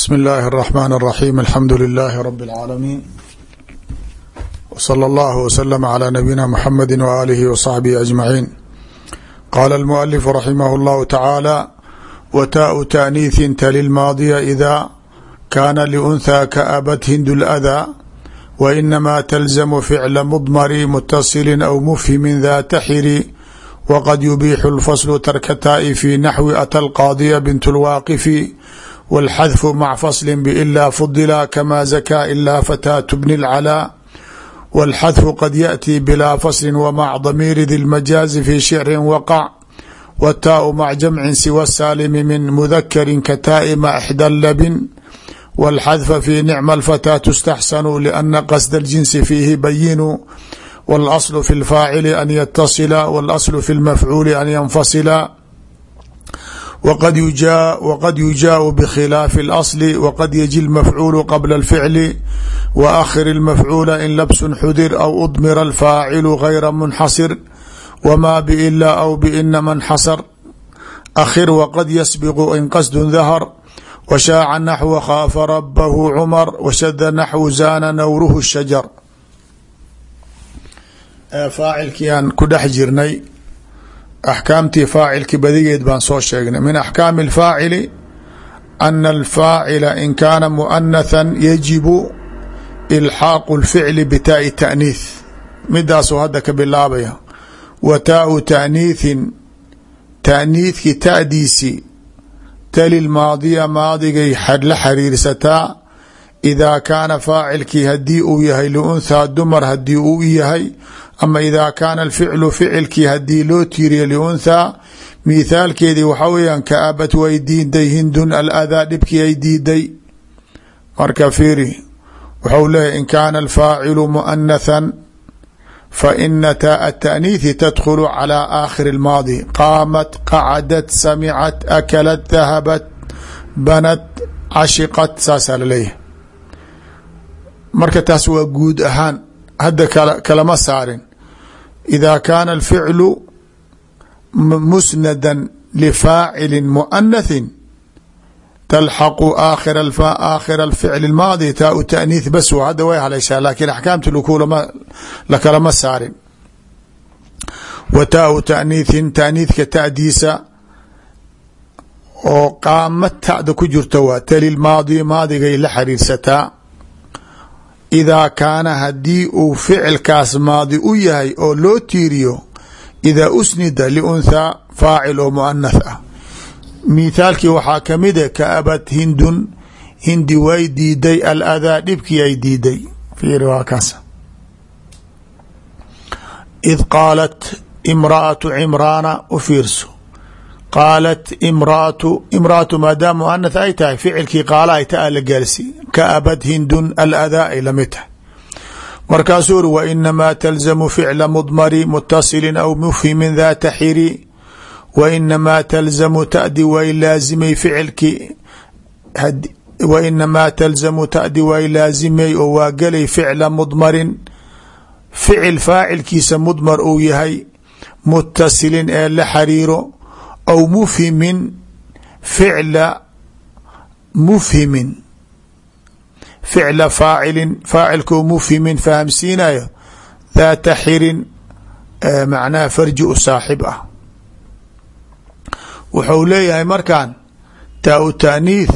bsmi اllahi الرحmn الرaxيm alxamdu لilaahi rb العaalamiin wslى اllah wslm عlى nabiyina mxamedi waalihi wصaxbihi aجmaciin qala اlmualifu raximah اllahu tacaala wtaau taأniiثi tali lmaadiya ida kana liunhى kaabat hindu اlأdaa wainama talzamu ficla mdmari mutasili aw mufhimi data xiri wqad yubixu اlfasl tarka taa'i fi naxwi ata اlqaadiya bint اlwaaqifi wاlxadfu mac fasli bila fudila kama zakaa ilaa fataatu bni اlcalaa wاlxadfu qad yaأtii bilaa fasli wmac damiiri di lmajaazi fi shicri waqac wtaau mac jamci siwa saalimi min mudakari ka taa'i ma ixda labin wاlxadfa fi nicma اlfataa tustaxsanu lana qasda اljinsi fiihi bayinu wاlasl fi اlfaacili an yatasila wاlasl fi اlmafcuuli an yanfasila wqad yujaau bkhilaafi اlasl wqad yaji اlmafcuulu qabla اlficli waakhir اlmafcuula in labsun xudir aw udmira alfaacilu gayra munxasir wma bila aw binama nxasar akhir wqad yasbiqu in qasdu dahar washaaca naxwu khaafa rabahu cumar washada naxwu zaana nawruhu shajar faacilkii aan ku dhex jirnay axkaamtii faacilki badigeed baan soo sheegnay. Min axkaami اlfaacili ana alfaacila in kaana muanatha yajibu ilxaaqu اlficli bitaai taaniih midaasoo hadda ka bilaabaya. Wa taau taaniihin taaniihki ta'diisi tali lmaadiya maadigay la xariirsataa idaa kaana faacilkii haddii uu yahay liunthaa dumar haddii uu yahay ama idaa kaana alficlu ficilkii haddii loo tiiriya liunthaa mithaalkeedii waxaa weyaan kaabad way diiday hindun aladaa dhibkii ay diiday marka fiiri waxau leeyahy in kaana alfaacilu muanathan faina taa ataaniithi tadkhulu calaa aakhiri اlmaadi qaamat qacadat samicat akalat dahabat banat cashiqat saasaa laleeyahy marka taas waa guud ahaan hadda kalama saarin. Ida kaana alficlu musnada lifaacili muanathin talxaqu aakhira alficli اlmaadi taau taaniith bas hadda way haleyshaa laakiin axkaamti lakalama saarin. Wa taau taaniithin taaniithka ta'diisa oo qaamad ta'da ku jirta waa tali maadi maadigay la idaa kaana haddii uu ficilkaas maadi u yahay oo loo tiiriyo idaa usnida liunthaa faacil oo muanath ah mithaalkii waxaa ka mid e kaabad hindun hindi way diiday aladaa dhibkii ay diiday fiiri waa kaas id qaalat imraatu cimraana u qaalat imraatu imraatu maadaam muanath ay tahay ficilkii qaala ay ta la gaalsi kaabad hindun aladaa ay la mid tahay markaasuu uri wa inamaa talzamu ficla mudmari mutasili aw mufhimin data xiri wa inamaa talzamu tadi way laazimay ficilkii wa inamaa talzamu tadi way laazimay oo waa gelay ficla mudmarin ficil faacilkiisa mudmar uu yahay mutasilin ee la xariiro aw mufhimin ficla mufhimin ficla faacilin faacilkoo mufhimin fahamsiinayo daata xirin macnaha farji u saaxib ah wuxuu leeyahay markan taa-u taaniith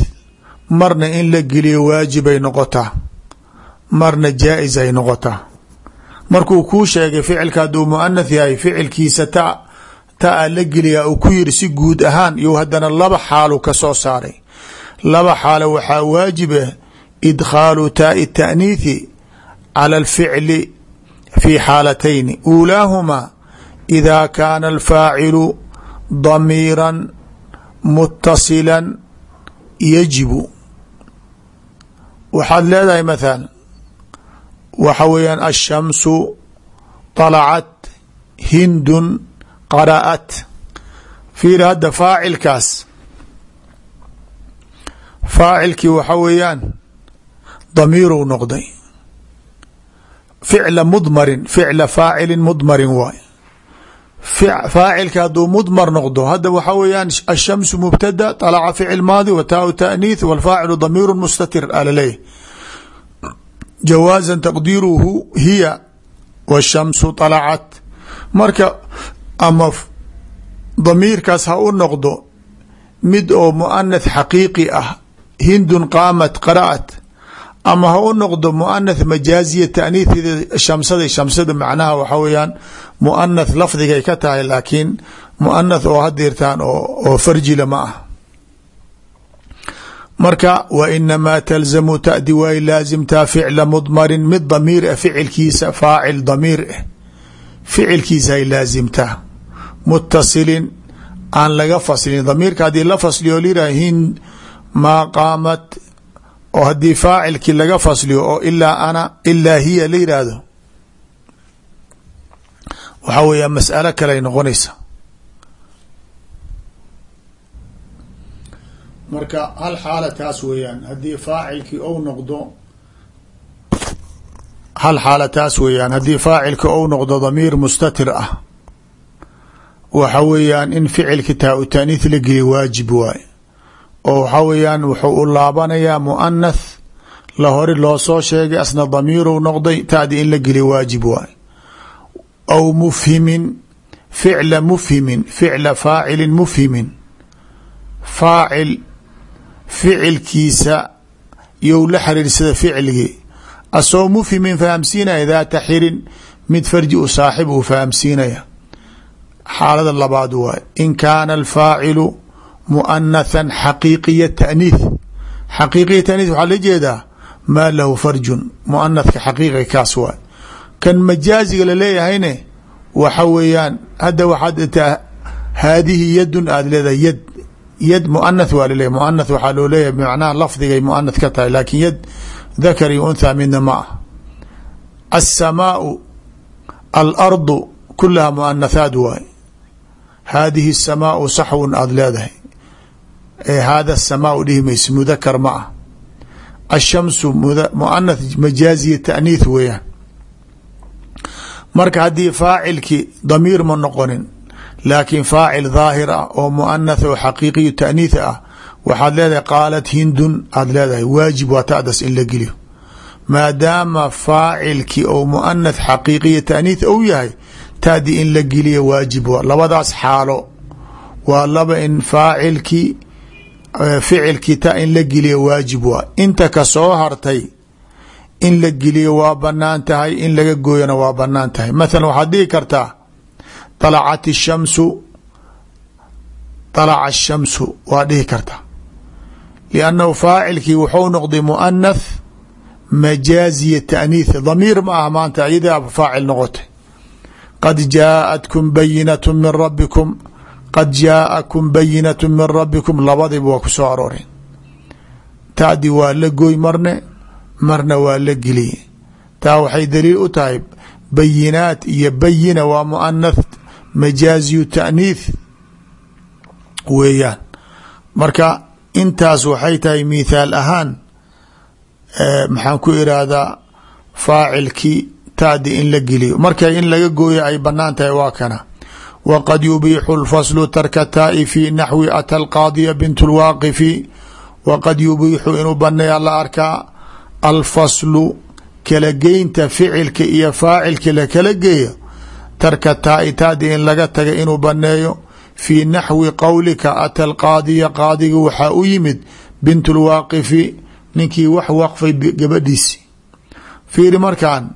marna in la geliyo waajibay noqotaa marna jaa-is ay noqotaa markuu kuu sheegay ficilka hadduu muanath yahay ficilkiisa ta taa la geliyaa uu ku yiri si guud ahaan iyo haddana laba xaalu ka soo saaray. Laba xaalo waxaa waajib ah idkhaalu taai taaniithi cala alficli fi xaalatayni. Uulaahumaa ida kaana alfaacilu damiira mutasila yajibu. Waxaad leedahay mathala waxa weeyaan ashamsu طalacat hindun qaraat fiir hadda faacilkaas. Faacilkii waxa weeyaan damiiruu noqday. Ficla mudmarin ficla faacilin mudmarin waay faacilka hadduu mudmar noqdo hadda waxa weeyaan ashamsu mubtada طalaca ficil maadi wa taau taaniith walfaacilu damiiru mustatir alaleeyahy jawaasan taqdiiruhu hiya wshamsu طalacat marka ama damiirkaas ha u noqdo mid oo muanath xaqiiqi ah hindun qaamat qara'at ama ha u noqdo muanath majaaziya taaniithida shamsada shamsada macnaha waxa weeyaan muanath lafdigay ka tahay laakiin muanath oo hadirtaan oo farjila ma ah. Marka wa inamaa talzamu tadi way laasimtaa ficla mudmarin mid damiir ah ficilkiisa faacil damiir ah ficilkiisa ay laasimtaa mutasilin aan laga faslin damiirka haddii la fasliyo liraha hind maa qaamat oo haddii faacilkii laga fasliyo oo ilaa ana ilaa hiya la yidhaahdo waxaa weeyaa mas'alo kaley noqonaysa. Marka hal xaala taas weeyaan. Haddii faacilkii ou noqdo hal xaala taas weeyaan. Haddii faacilka ou noqdo damiir mustatir ah waxa weeyaan in ficilka taa u taaniith la geliya waajib waay oo waxaa weeyaan wuxuu u laabanayaa muanath la hori loo soo sheegay asna damiiru noqday taadi in la geliya waajib waay aw mufhimin ficla mufhimin ficla faacilin mufhimin. faacil ficilkiisa you la xiriirsada ficligii. asoo mufhimin fahamsiinaya daata xirin mid farji u saaxib uu fahamsiinaya xaalada labaad waay. In kaana alfaacilu muanathan xaqiiqiya taaniith xaqiiqiya taaniith waxaa la jeedaa maa lahu farjun. Muanathka xaqiiqiga kaas waay. Kan majaaziga laleeyahayne waxa weeyaan hadda waxaad taa haadihi yadun aada leedahay yad yad muanath waa laleeyahy muanath waxaa loo leeyahay bimacnaha lafdigay muanath ka tahay laakin yad dakar iyo midna ma ah. Alsamaau alardu kulaha muanathaad waay haadihi الsamaau saxwun aada leedahay ee haada الsamaau dhihi maysa mudakar ma ah ashamsu muanath majaaziya taaniith weeyaan marka haddii faacilki damiir ma noqonin laakiin faacil daahir ah oo muanath oo xaqiiqiyu taaniith ah waxaad leedahay qaalat hindun aada leedahay waajib waa tadas in la geliyo maadaama faacilki ou muanath xaqiiqiya taaniith ou yahay taadi in la geliya waajib waa labadaas xaalo waa laba in faacilkii ficilkii ta in la geliya waajib waa inta ka soo hartay in la geliyo waa banaan tahay in laga gooyana waa banaan tahay mathalan waxaad dhihi kartaa طalacat الshamsu طalaca الshamsu waa dhihi kartaa liannahu faacilkii wuxuu noqday muanath majaaziya taaniith damiir ma ah maanta iyadaa faacil noqotay qad jaaatkum bayinatu min rabbikum qad jaa'akum bayinatu min rabbikum labadiba waa ku soo arooreen tadi waa la goy marne marna waa la geliye taa waxay daliil u tahay bayinaat iyo bayina waa muanath majaaziyu taaniith weeyaan marka intaas waxay tahay mithaal ahaan maxaan ku iraahdaa faacilkii taadi in la geliyo. Marka in laga gooyo ay bannaan tahay waa kana. Waqad yubiixu lfaslu tarka taa'i fi naxwi ata alqaadiya bint lwaaqifi waqad yubiixu inuu baneeya la arkaa alfaslu kala geynta ficilka iyo faacilka la kala geeyo. Tarka taa'i taadi in laga taga inuu baneeyo fii naxwi qowlika ata alqaadiya qaadiga waxaa u yimid bint lwaaqifi ninkii wax waqfay gabadhiisi. Fiiri markaan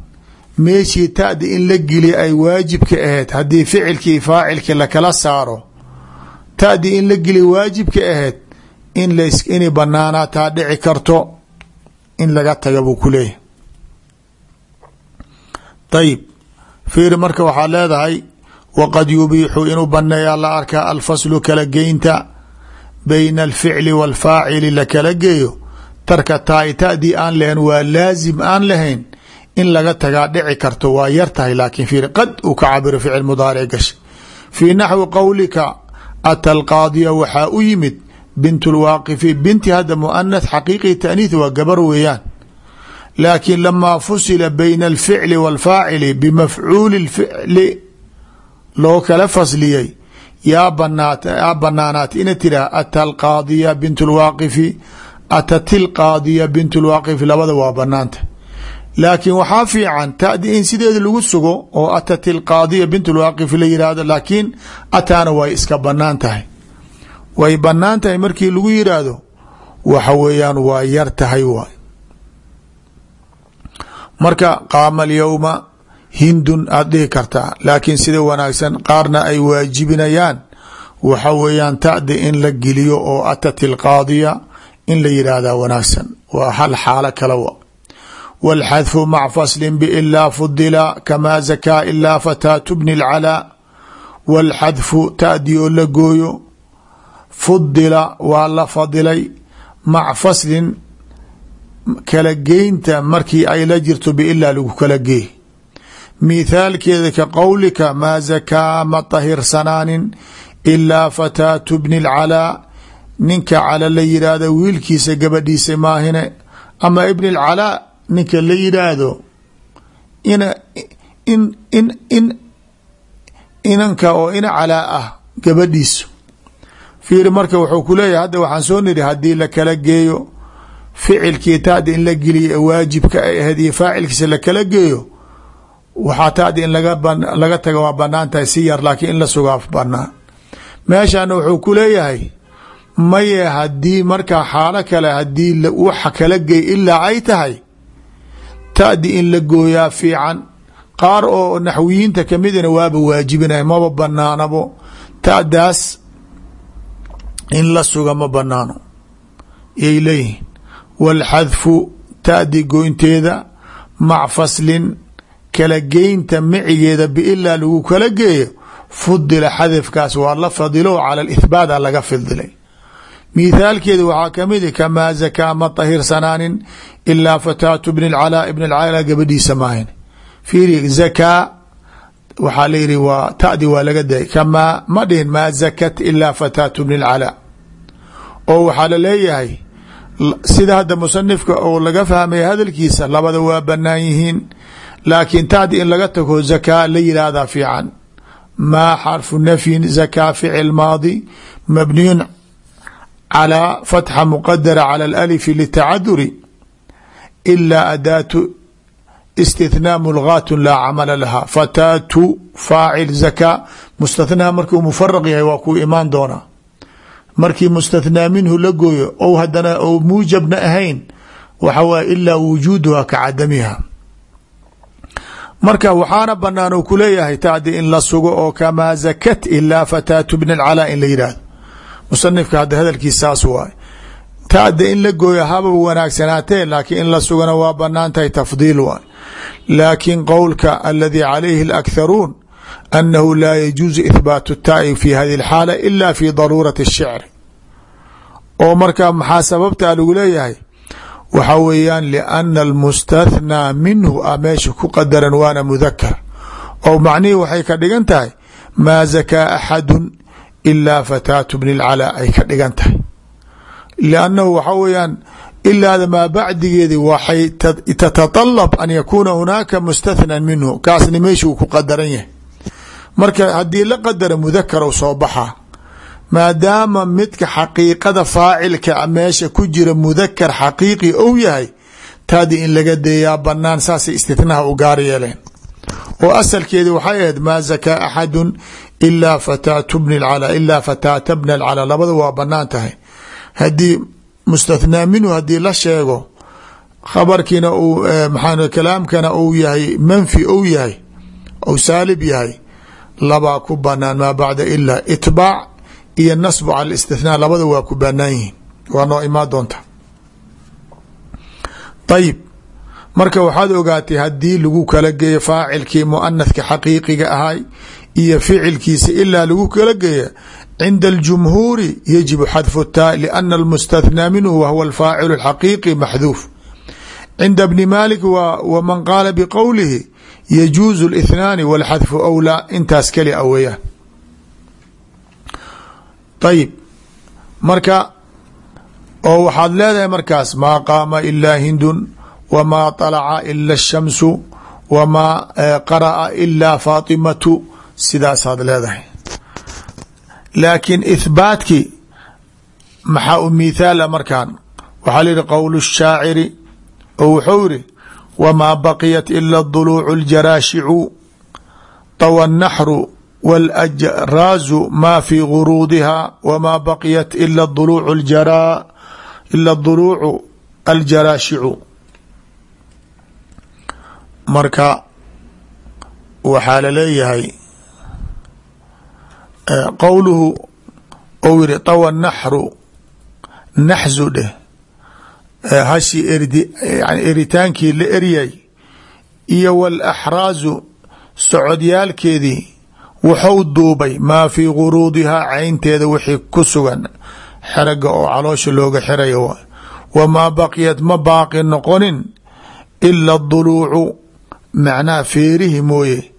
meeshii taadi in la geliya ay waajibka ahayd haddii ficilkii faacilkii lakala saaro taadi in la geliya waajibka ahayd in las inay banaanaataa dhici karto in laga taga buu ku leeyahay. Ayib fiiri marka waxaad leedahay waqad yubiixu inuu baneeyaa la arkaa alfaslu kala geynta bayna alficli waalfaacili lakala geeyo tarka taai tadii aan lahayn waa laazim aan lahayn in laga tagaa dhici karto waa yar tahay laakiin fiiri qad uu ka cabiro ficil mudaaric gasha fii naxwi qowlika ata alqaadiya waxaa u yimid bint lwaaqifi binti hadda muanath xaqiiqi taaniith waa gabar weeyaan. Laakiin lamaa fusila bayna alficli wاlfaacili bimafcuuli اlficli loo kala fasliyey. Yaa banaat yaa banaanaatay ina tiraha ata alqaadiya bint lwaaqifi atat ilqaadiya bint lwaaqifi labada waa banaanta laakiin waxaa fiican tadi in sideeda lagu sugo oo atat ilqaadiya bint lwaaqifi la yihahdo laakiin ataana way iska bannaan tahay. Way bannaan tahay markii lagu yiraahdo waxa weeyaan waa yar tahay waay. Marka qaama alyowma hindun aada dhihi kartaa laakiin sida wanaagsan qaarna ay waajibinayaan. Waxa weeyaan ta'di in la geliyo oo atat ilqaadiya in la yidhaahdaa wanaagsan. Waa hal xaalo kale wa wاlxadfu mac faslin bilaa fudila kamaa zakaa ilaa fataatu bni اlcalaa wاlxadfu ta'di oo la gooyo fudila waa la fadilay mac faslin kala geynta markii ay la jirto biilaa lagu kala geey mithaalkeeda ka qowlika maa zakaa ma tahirsanaanin ilaa fataatu bni اlcalaa ninka cala la yidhaahdo wiilkiisa gabadhiisa maahine ama ibn اlcalaa ninka la yidhaahdo ina in in in inanka oo ina calaa ah gabadhiisu. Fiiri marka wuxuu ku leeyahay hadda waxaan soo niri haddii la kala geeyo ficilkii taadi in la geliya waajibka ay ahayd iyo faacilkiisa la kala geeyo waxaa taadi in laga taga waa bannaan tahay si yar laakiin in la sugaa banaan meeshana wuxuu ku leeyahay maye haddii markaa xaalo kale haddii waxa kala geey ilaa ay tahay taadi in la gooyaa fiican. Qaar oo naxwiyiinta kamidina waaba waajibinaya maba banaanabo taadaas in la suga ma banaano yay leeyihiin. Wاlxadfu taadi goynteeda mac faslin kala geynta macigeeda biilaa lagu kala geeyo fudila xadafkaas waa la fadilo cala ithbaata laga fadilay mithaalkeeda waxaa ka mid ah, kamaa zakaa ma tahirsanaanin ilaa fataatu bn calaa ibn cala gabadhiisa maahin fiiri zakaa waxaa layihi waa tadi waa laga daay kamaa ma dhihin maa zakat ilaa fataatu bn calaa. Oo waxaa la leeyahay sida hadda musanifka oo laga fahmay hadalkiisa labada waa banaan yihiin laakiin tadi in laga tago zakaa la yihaahdaa fiican. Maa xarfu nafyin zakaa ficil maadi mabniyun calى fatxa muqadara calى alalifi litacaduri ilaa adaatu istithnaa mulgaatun laa camala laha fataatu faacil zakaa mustathnaha markiu mufaraq yahay waa kuu imaan doonaa markii mustathnaa minhu la gooyo ou hadana ou muujabna ahayn waxa waye ilaa wujuuduha ka cadamiha marka waxaana banaan uu ku leeyahay taadi in la sugo oo kamaa zakat ilaa fataatu bn alcalaa in la yidhaahdo musanifka hadda hadalkiis saas waay taada in la gooyo haba wanaagsanaatee laakiin in la sugana waa banaan tahay tafdiil waay laakiin qowlka aladii calayhi اlaktharuun annahu laa yajuuzu ithbaatu taai fi hadi اlxaala ila fi daruurati الshicri oo marka maxaa sababtaa lagu leeyahay waxa weeyaan liana almustathnaa minhu a meesha ku qadaran waana mudakar oo macnihii waxay ka dhigan tahay maa zakaa axadu ilaa fataatu bni اlcalaa ay ka dhigan tahay liannahu waxa weeyaan ilaada maa bacdigeedi waxay tataطalab an yakuuna hunaaka mustathnan minhu kaasna meeshuu ku qadaran yahay marka haddii la qadara mudakarow soo baxaa maadaama midka xaqiiqada faacilka meesha ku jira mudakar xaqiiqi ou yahay taadi in laga deeyaa banaan saasay istithnaha u gaar yeeleen oo asalkeedi waxay ahayd maa zakaa axadu ilaa fataatu bni lcalaa ilaa fataata bna alcalaa labada waa bannaan tahay. Haddii mustathnaa haddii la sheego khabarkiina uu maxaa kalaamkana uu yahay manfi ou yahay ou saalib yahay labaa ku banaan maa bacda ilaa itbaac iyo nasbu cala istithnaa labada waa ku banaan yihiin. Waa noo imaan doonta. Marka waxaad ogaatay haddii lagu kala geeyo faacilkii muanathka xaqiiqiga ahay iyo ficilkiisa ilaa lagu kala geeya cinda aljumhuuri yajibu xadfu taa liana almustathnaa minhu wahwa alfaacilu alxaqiiqi maxduuf cinda bni maalik waman qaala biqowlihi yajuuzu اlithnaani walxadfu awlaa intaas keli a weeyaan ayib marka oo waxaad leedahay markaas maa qaama ilaa hindun wamaa طalaca ila الshamsu wamaa qara'a ilaa faatimatu sidaasaad leedahay laakiin ithbaatkii maxaa u mithaala markaan waxaa la yihi qowl الshaaciri oo wuxuu yihi wmaa baqiyat ila duluucu اljaraashicu طawa الnaxru wاlأjraazu ma fi guruudiha wmaa baqiyat ila duluucu ila duluucu aljaraashicu marka waxaa laleeyahay qowluhu ou yihi طawa naxru naxzu dheh. Hashi erdi eritaankii la eryay iyo wاlaxraazu socodyaalkeedii wuxuu duubay maa fii guruudihaa caynteeda wixii ku sugan xeraga oo caloosha looga xirayo wamaa baqiyat ma baaqi noqonin ila duluucu macnaha feerihi mooye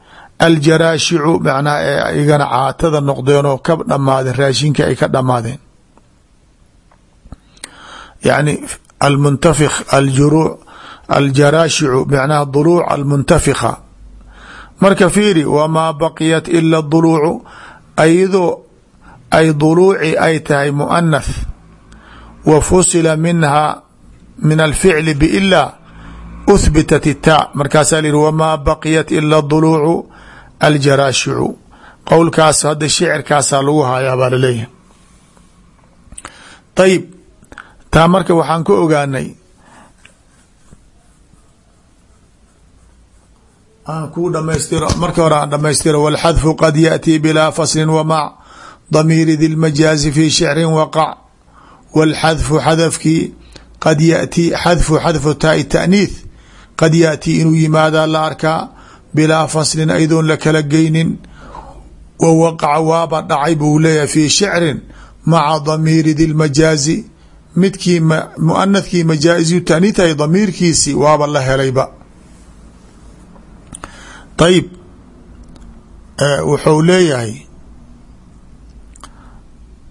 aljaraashicu macnaha ee igana caatada noqdeen oo ka dhamaadeen raashinka ay ka dhamaadeen yani almuntafik aljuruu aljaraashicu macnaha duluuc almuntafika marka fiiri wamaa baqiyat ila duluucu ayadoo ay duluuci ay tahay muanath wa fusila minha min alficli bila uhbitat itaa markaasaa lihi wamaa baqiyat ila duluucu aljaraashicu qowlkaas hadda shicirkaasaa lagu hayaa baa laleeyahay ayib taa marka waxaan ka ogaanay aan kuu dhamaystiro marka hore aan dhamaystiro wاlxadfu qad yaأtii bilaa fasli wmac damiiri di lmajaazi fi shicri waqac wاlxadfu xadafkii qad yaأtii xadfu xadfu taai taأniith qad yaأtii inuu yimaadaa la arkaa bilaa faslin aydoon la kala geynin wa waqaca waaba dhacay buu leeyahay fi shicrin maca damiiri di lmajaazi midkii muanathkii majaaziyu taaniithay damiirkiisi waaba la helayba. Ayib wuxuu leeyahay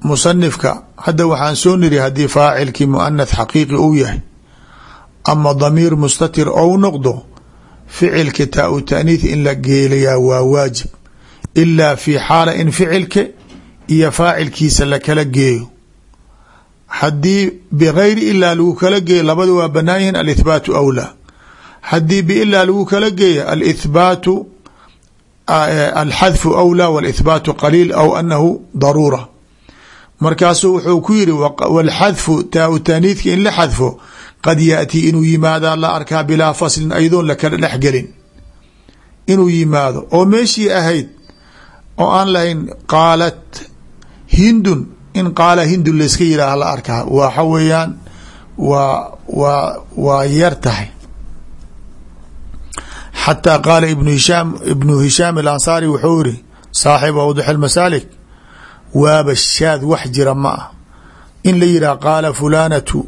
musanifka hadda waxaan soo niri haddii faacilkii muanath xaqiiqi uu yahay ama damiir mustatir ou noqdo ficilka taa u taaniith in la geelayaa waa waajib ilaa fi xaala in ficilka iyo faacilkiisa lakala geeyo. Haddii bgayri ilaa lagu kala geeyo labada waa banaan yihiin alithbaatu awlaa. Haddii bilaa lagu kala geeyo alithbaatu alxadfu awlaa walithbaatu qaliil aw anahu daruura. Markaasuu wuxuu ku yiri walxadfu taa u in la xadfo qad yaأtii inuu yimaadaa la arkaa bilaa faslin aydoon lakala dhexgelin inuu yimaado oo meeshii ahayd oo aan lahayn qaalat hindun in qaala hindun layska yidhaah la arkaa. Waxa weeyaan waa waa waa yar tahay. Xataa qaala ibnu hishaam ibnu hishaam alansaari wuxuu iri saaxibu awdax almasaalik waaba shaad wax jira ma ah. In la yidhah qaala fulaanatu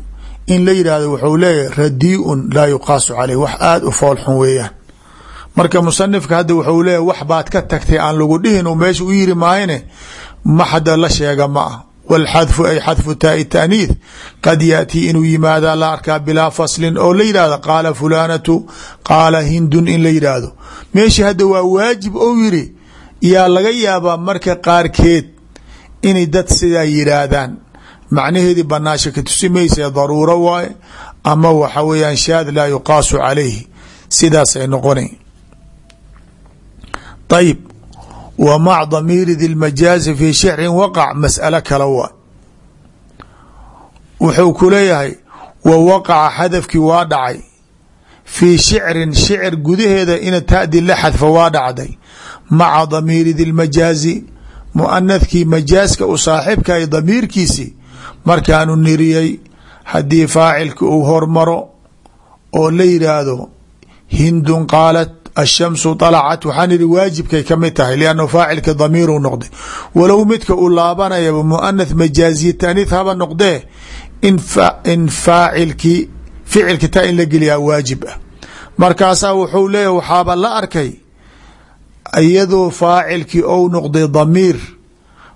in la yidhahdo wuxuu leeyahay radiiun laa yuqaasu wax aada u foolxun weeyaan. Marka musanifka hadda wuxuu leeyahy wax baad ka tagtay aan lagu dhihin u meesha u yiri maayne ma hada la sheega ma ah. Wاlxadfu ay xadfu taai taaniith qad yaأtii inuu yimaadaa la arkaa bilaa faslin oo la yidhahdo qaala fulaanatu qaala hindun in la yidhaahdo meeshii hadda waa waajib ou yiri yaa laga yaabaa marka qaarkeed inay dad sidaa yidhaahdaan macnaheedii banaasha ka tusi maysa daruuro waaye ama waxa weeyaan shaad laa yuqaasu calayhi sidaasay noqona ayib wa mac damiiri di lmajaazi fi shicrin waqac mas'alo kale waa wuxuu ku leeyahay wa waqaca xadafkii waa dhacay fii shicrin shicir gudaheeda in taadi la xadfa waa dhacday. Maca damiiri di lmajaazi muanathkii majaaska u saaxibkay damiirkiisi markaanu niriyey haddii faacilka uu hormaro oo la yidhaahdo hindun qaalat ashamsu طalacat waxaan ihi waajibkay ka mid tahay liannahu faacilka damiiru noqday. Walow midka uu laabanayaba muanath majaaziye taaniith haba noqdee in faacilkii ficilka taa in la geliyaa waajib ah. Markaasaa wuxuu leeyahy waxaaba la arkay iyadoo faacilkii ou noqday damiir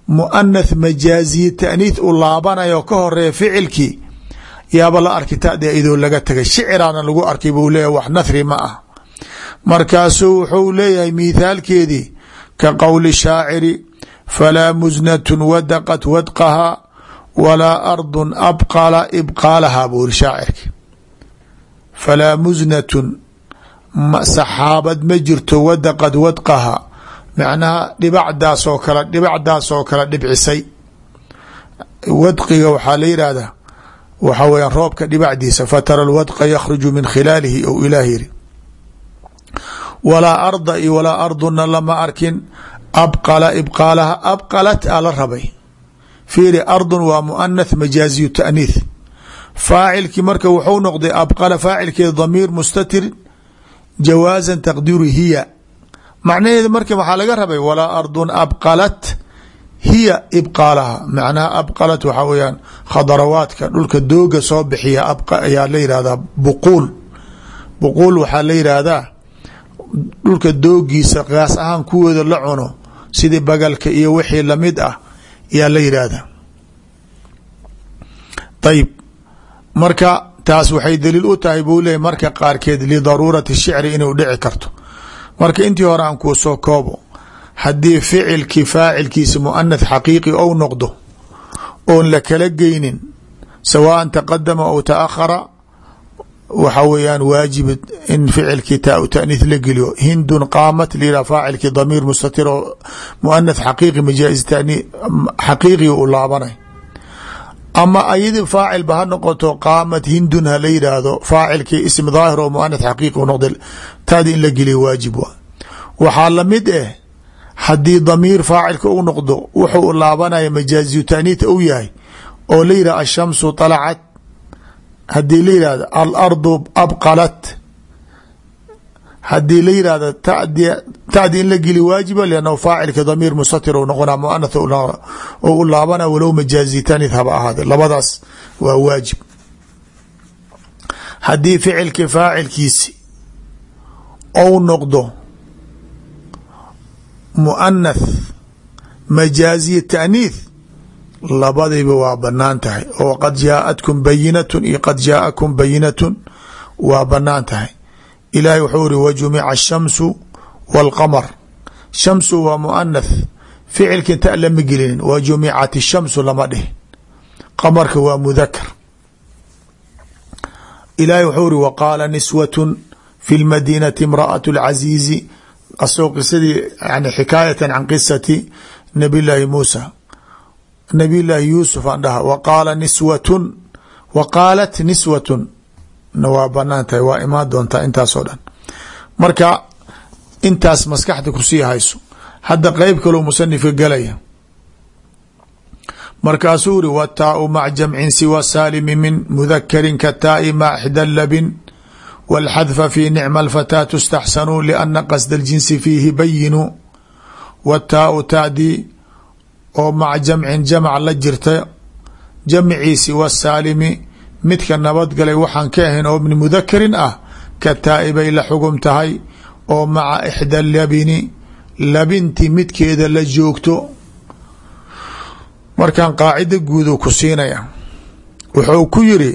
muanath majaaziye taaniith u laabanayo ka horreeya ficilkii yaaba la arki tade idoo laga tagay. Shiciraana lagu arkay buu leeyahy wax nathri ma ah. Markaasuu wuxuu leeyahay mithaalkeedii ka qowli shaaciri falaa musnatun wadaqat wadqaha walaa ardun abqala ibqaalahaa buu iri shaacirki falaa musnatun saxaabad ma jirto wadaqad wadqaha macnaha dhibacdaasoo kale dhibacdaasoo kale dhibcisay. Wadqiga waxaa la yidhaahdaa waxaa weyaan roobka dhibacdiisa fatara lwadqa yakhruju min khilaalihi ou ilaah yiri walaa arda walaa arduna lama arkin abqala ibqaalaha abqalat a la rabay. Fiiri ardun waa muanath majaaziyu taaniith faacilkii marka wuxuu noqday abqala faacilkeeda damiir mustatir jawaasan taqdiru hiya macnaheeda marka waxaa laga rabay walaa ardun abqalat hiya ibqaalaha. Macnaha abqalat waxaa weyaan khadarawaadka dhulka dooga soo bixiya ayaa la yihahdaa buquul. Buquul waxaa la yidhaahdaa dhulka doogiisa qaas ahaan kuwooda la cuno sidii bagalka iyo wixii la mid ah ayaa la yidhaahdaa ayib marka taas waxay daliil u tahay buu leeyay marka qaarkeed lidaruurati shicri inuu dhici karto marka intii hore aan kuu soo koobo haddii ficilkii faacilkiisa muanath xaqiiqi ou noqdo oon la kala geynin sawaan taqadama ou taahara waxa weeyaan waajib in ficilkii taa taaniith la geliyo. Hindun qaamat lila faacilkii damiir mustatir oo muanath xaqiiqi majaa'iz tani xaqiiqi u laabanay ama ayadi faacilba ha noqoto qaamat hindun ha la yidhaahdo faacilkii ism daahir oo muanath xaqiiqi u noqda taadi in la geliyo waajib waa. Waxaa la mid eh haddii damiir faacilka u noqdo wuxuu laabanaya majaaziyu taaniith u yahay oo la yidhah ashamsu طalacat haddii la yihahdo alardu abqalat haddii la yihahdo tadi in la geli waajiba lannahu faacilka damiir mustatir u noqona muanath oo u laabana walow majaazi taaniith haba ahaade labadaas waa waajib. Haddii ficilki faacilkiisi ou noqdo muanath majaaziya taaniith labadiiba waa bannaan tahay. Oo qad jaaatkum bayinatun iyo qad jaaakum bayinatun waa bannaan tahay ilaahay wuxuu iri wajumica ashamsu wاlqamar shamsu waa muanath ficilkin ta lama gelinin wa jumicat ishamsu lama dhih qamarka waa mudakar ilaahay wuxuu iri waqaala niswatun fi lmadiinati imra'at اlcaziizi asagoo qisadii yani xikaayatan can qisati nabiy llaahi muusa. Nabiy llaahi yuusuf aan dhaha wa qaala niswatun. Wa qaalat niswatun na waa bannaan tahay waa imaan doontaa intaasoo dhan. Marka intaas maskaxda ku sii hayso hadda qeyb kaloo musanifka galaya. Markaasuu iri wataau mac jamcin siwa saalimi min mudakarin ka taai ma xda labin wاlxadfa fi nicma alfataa tustaxsanuu liana qasda اljinsi fiihi bayinu wataau taadii oo maca jamcin jamc la jirta jamciisi wasaalimi midka nabadgalay waxaan ka ahayn oo min mudakarin ah ka taa'i bay la xugum tahay oo maca ixda labini labinti midkeeda la joogto. Markan qaacida guudu ku siinaya wuxuu ku yiri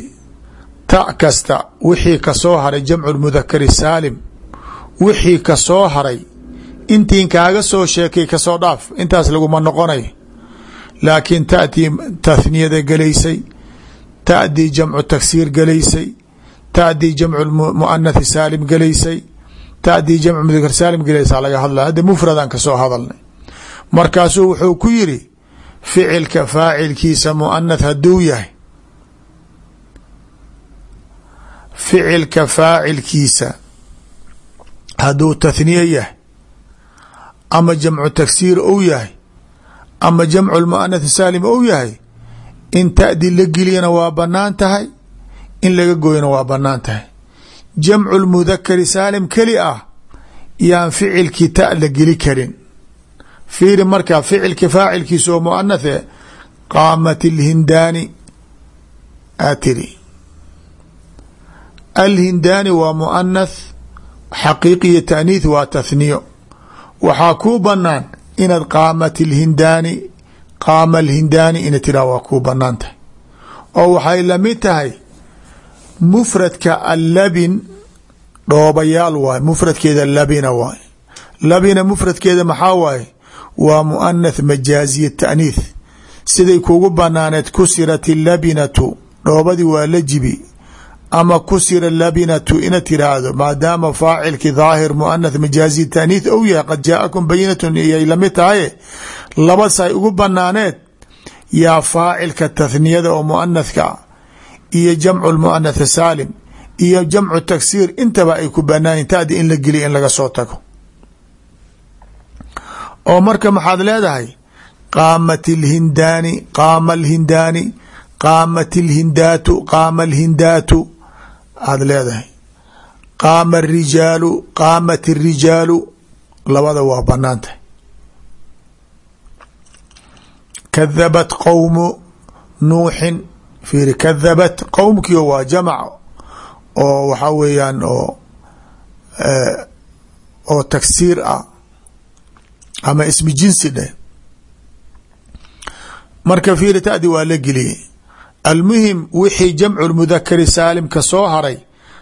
ta kasta wixii ka soo haray jamcu mudakari saalim wixii ka soo haray intiin kaaga soo sheekay ka soo dhaaf intaas laguma noqonay. Laakiin taأtii tahniyada galaysay tadii jamcu taksiir galaysay tadii jamcu muanathi saalim galaysay tadii jamcu mudakar saalim galaysaa laga hadla hadda mufradan ka soo hadalnay. Markaasuu wuxuu ku yiri ficilka faacilkiisa muanath hadduu yahay ficilka faacilkiisa hadduu tathniye yahay ama jamcu taksiir ou yahay ama jamcu muanath saalim ou yahay in tadi la geliyana waa bannaan tahay in laga gooyana waa bannaan tahay. Jamcu lmudakari saalim kali ah yaan ficilki ta la geli karin. Fiiri marka ficilki faacilkiisa oo muanahe qaamat ilhindaani aa tiri. Alhindaani waa muanath xaqiiqiyo taaniith waa tathniyo. Waxaa kuu banaan inaad qaamat ilhindaani qaama alhindaani ina tiraa waa kuu bannaan tahay oo waxay la mid tahay mufradka allabin dhoobayaal waay mufradkeeda labina waay labina mufradkeeda maxaa waaye? waa muanath majaaziya taaniith siday kugu banaaneed kusirat labinatu dhoobadii waa la jibi ama kusira labinatu ina tiraahdo maadaama faacilki daahir muanath majaaziya taaniith ou yahay qad jaaakum bayinatun iyay la mid tahaye labasay ugu banaaneed yaa faacilka tathniyada oo muanathka iyo jamcu lmuanath saalim iyo jamcu taksiir intaba ay ku banaayin tadi in la geliya in laga soo tago oo marka maxaad leedahay qaamat ilhindaani qaama alhindaani qaamat ilhindaatu qaama alhindaatu aad leedahay. Qaama arijaalu qaamat irijaalu labada waa bannaan tahay kadabat qowmu nuuxin fiiri kadabat qowmkiio waa jamac oo waxaa weeyaan oo oo tagsiir ah ama ismi jinsi dheh marka fiiri tadi waa la geliyey almuhim wixii jamcu mudakari saalimka soo haray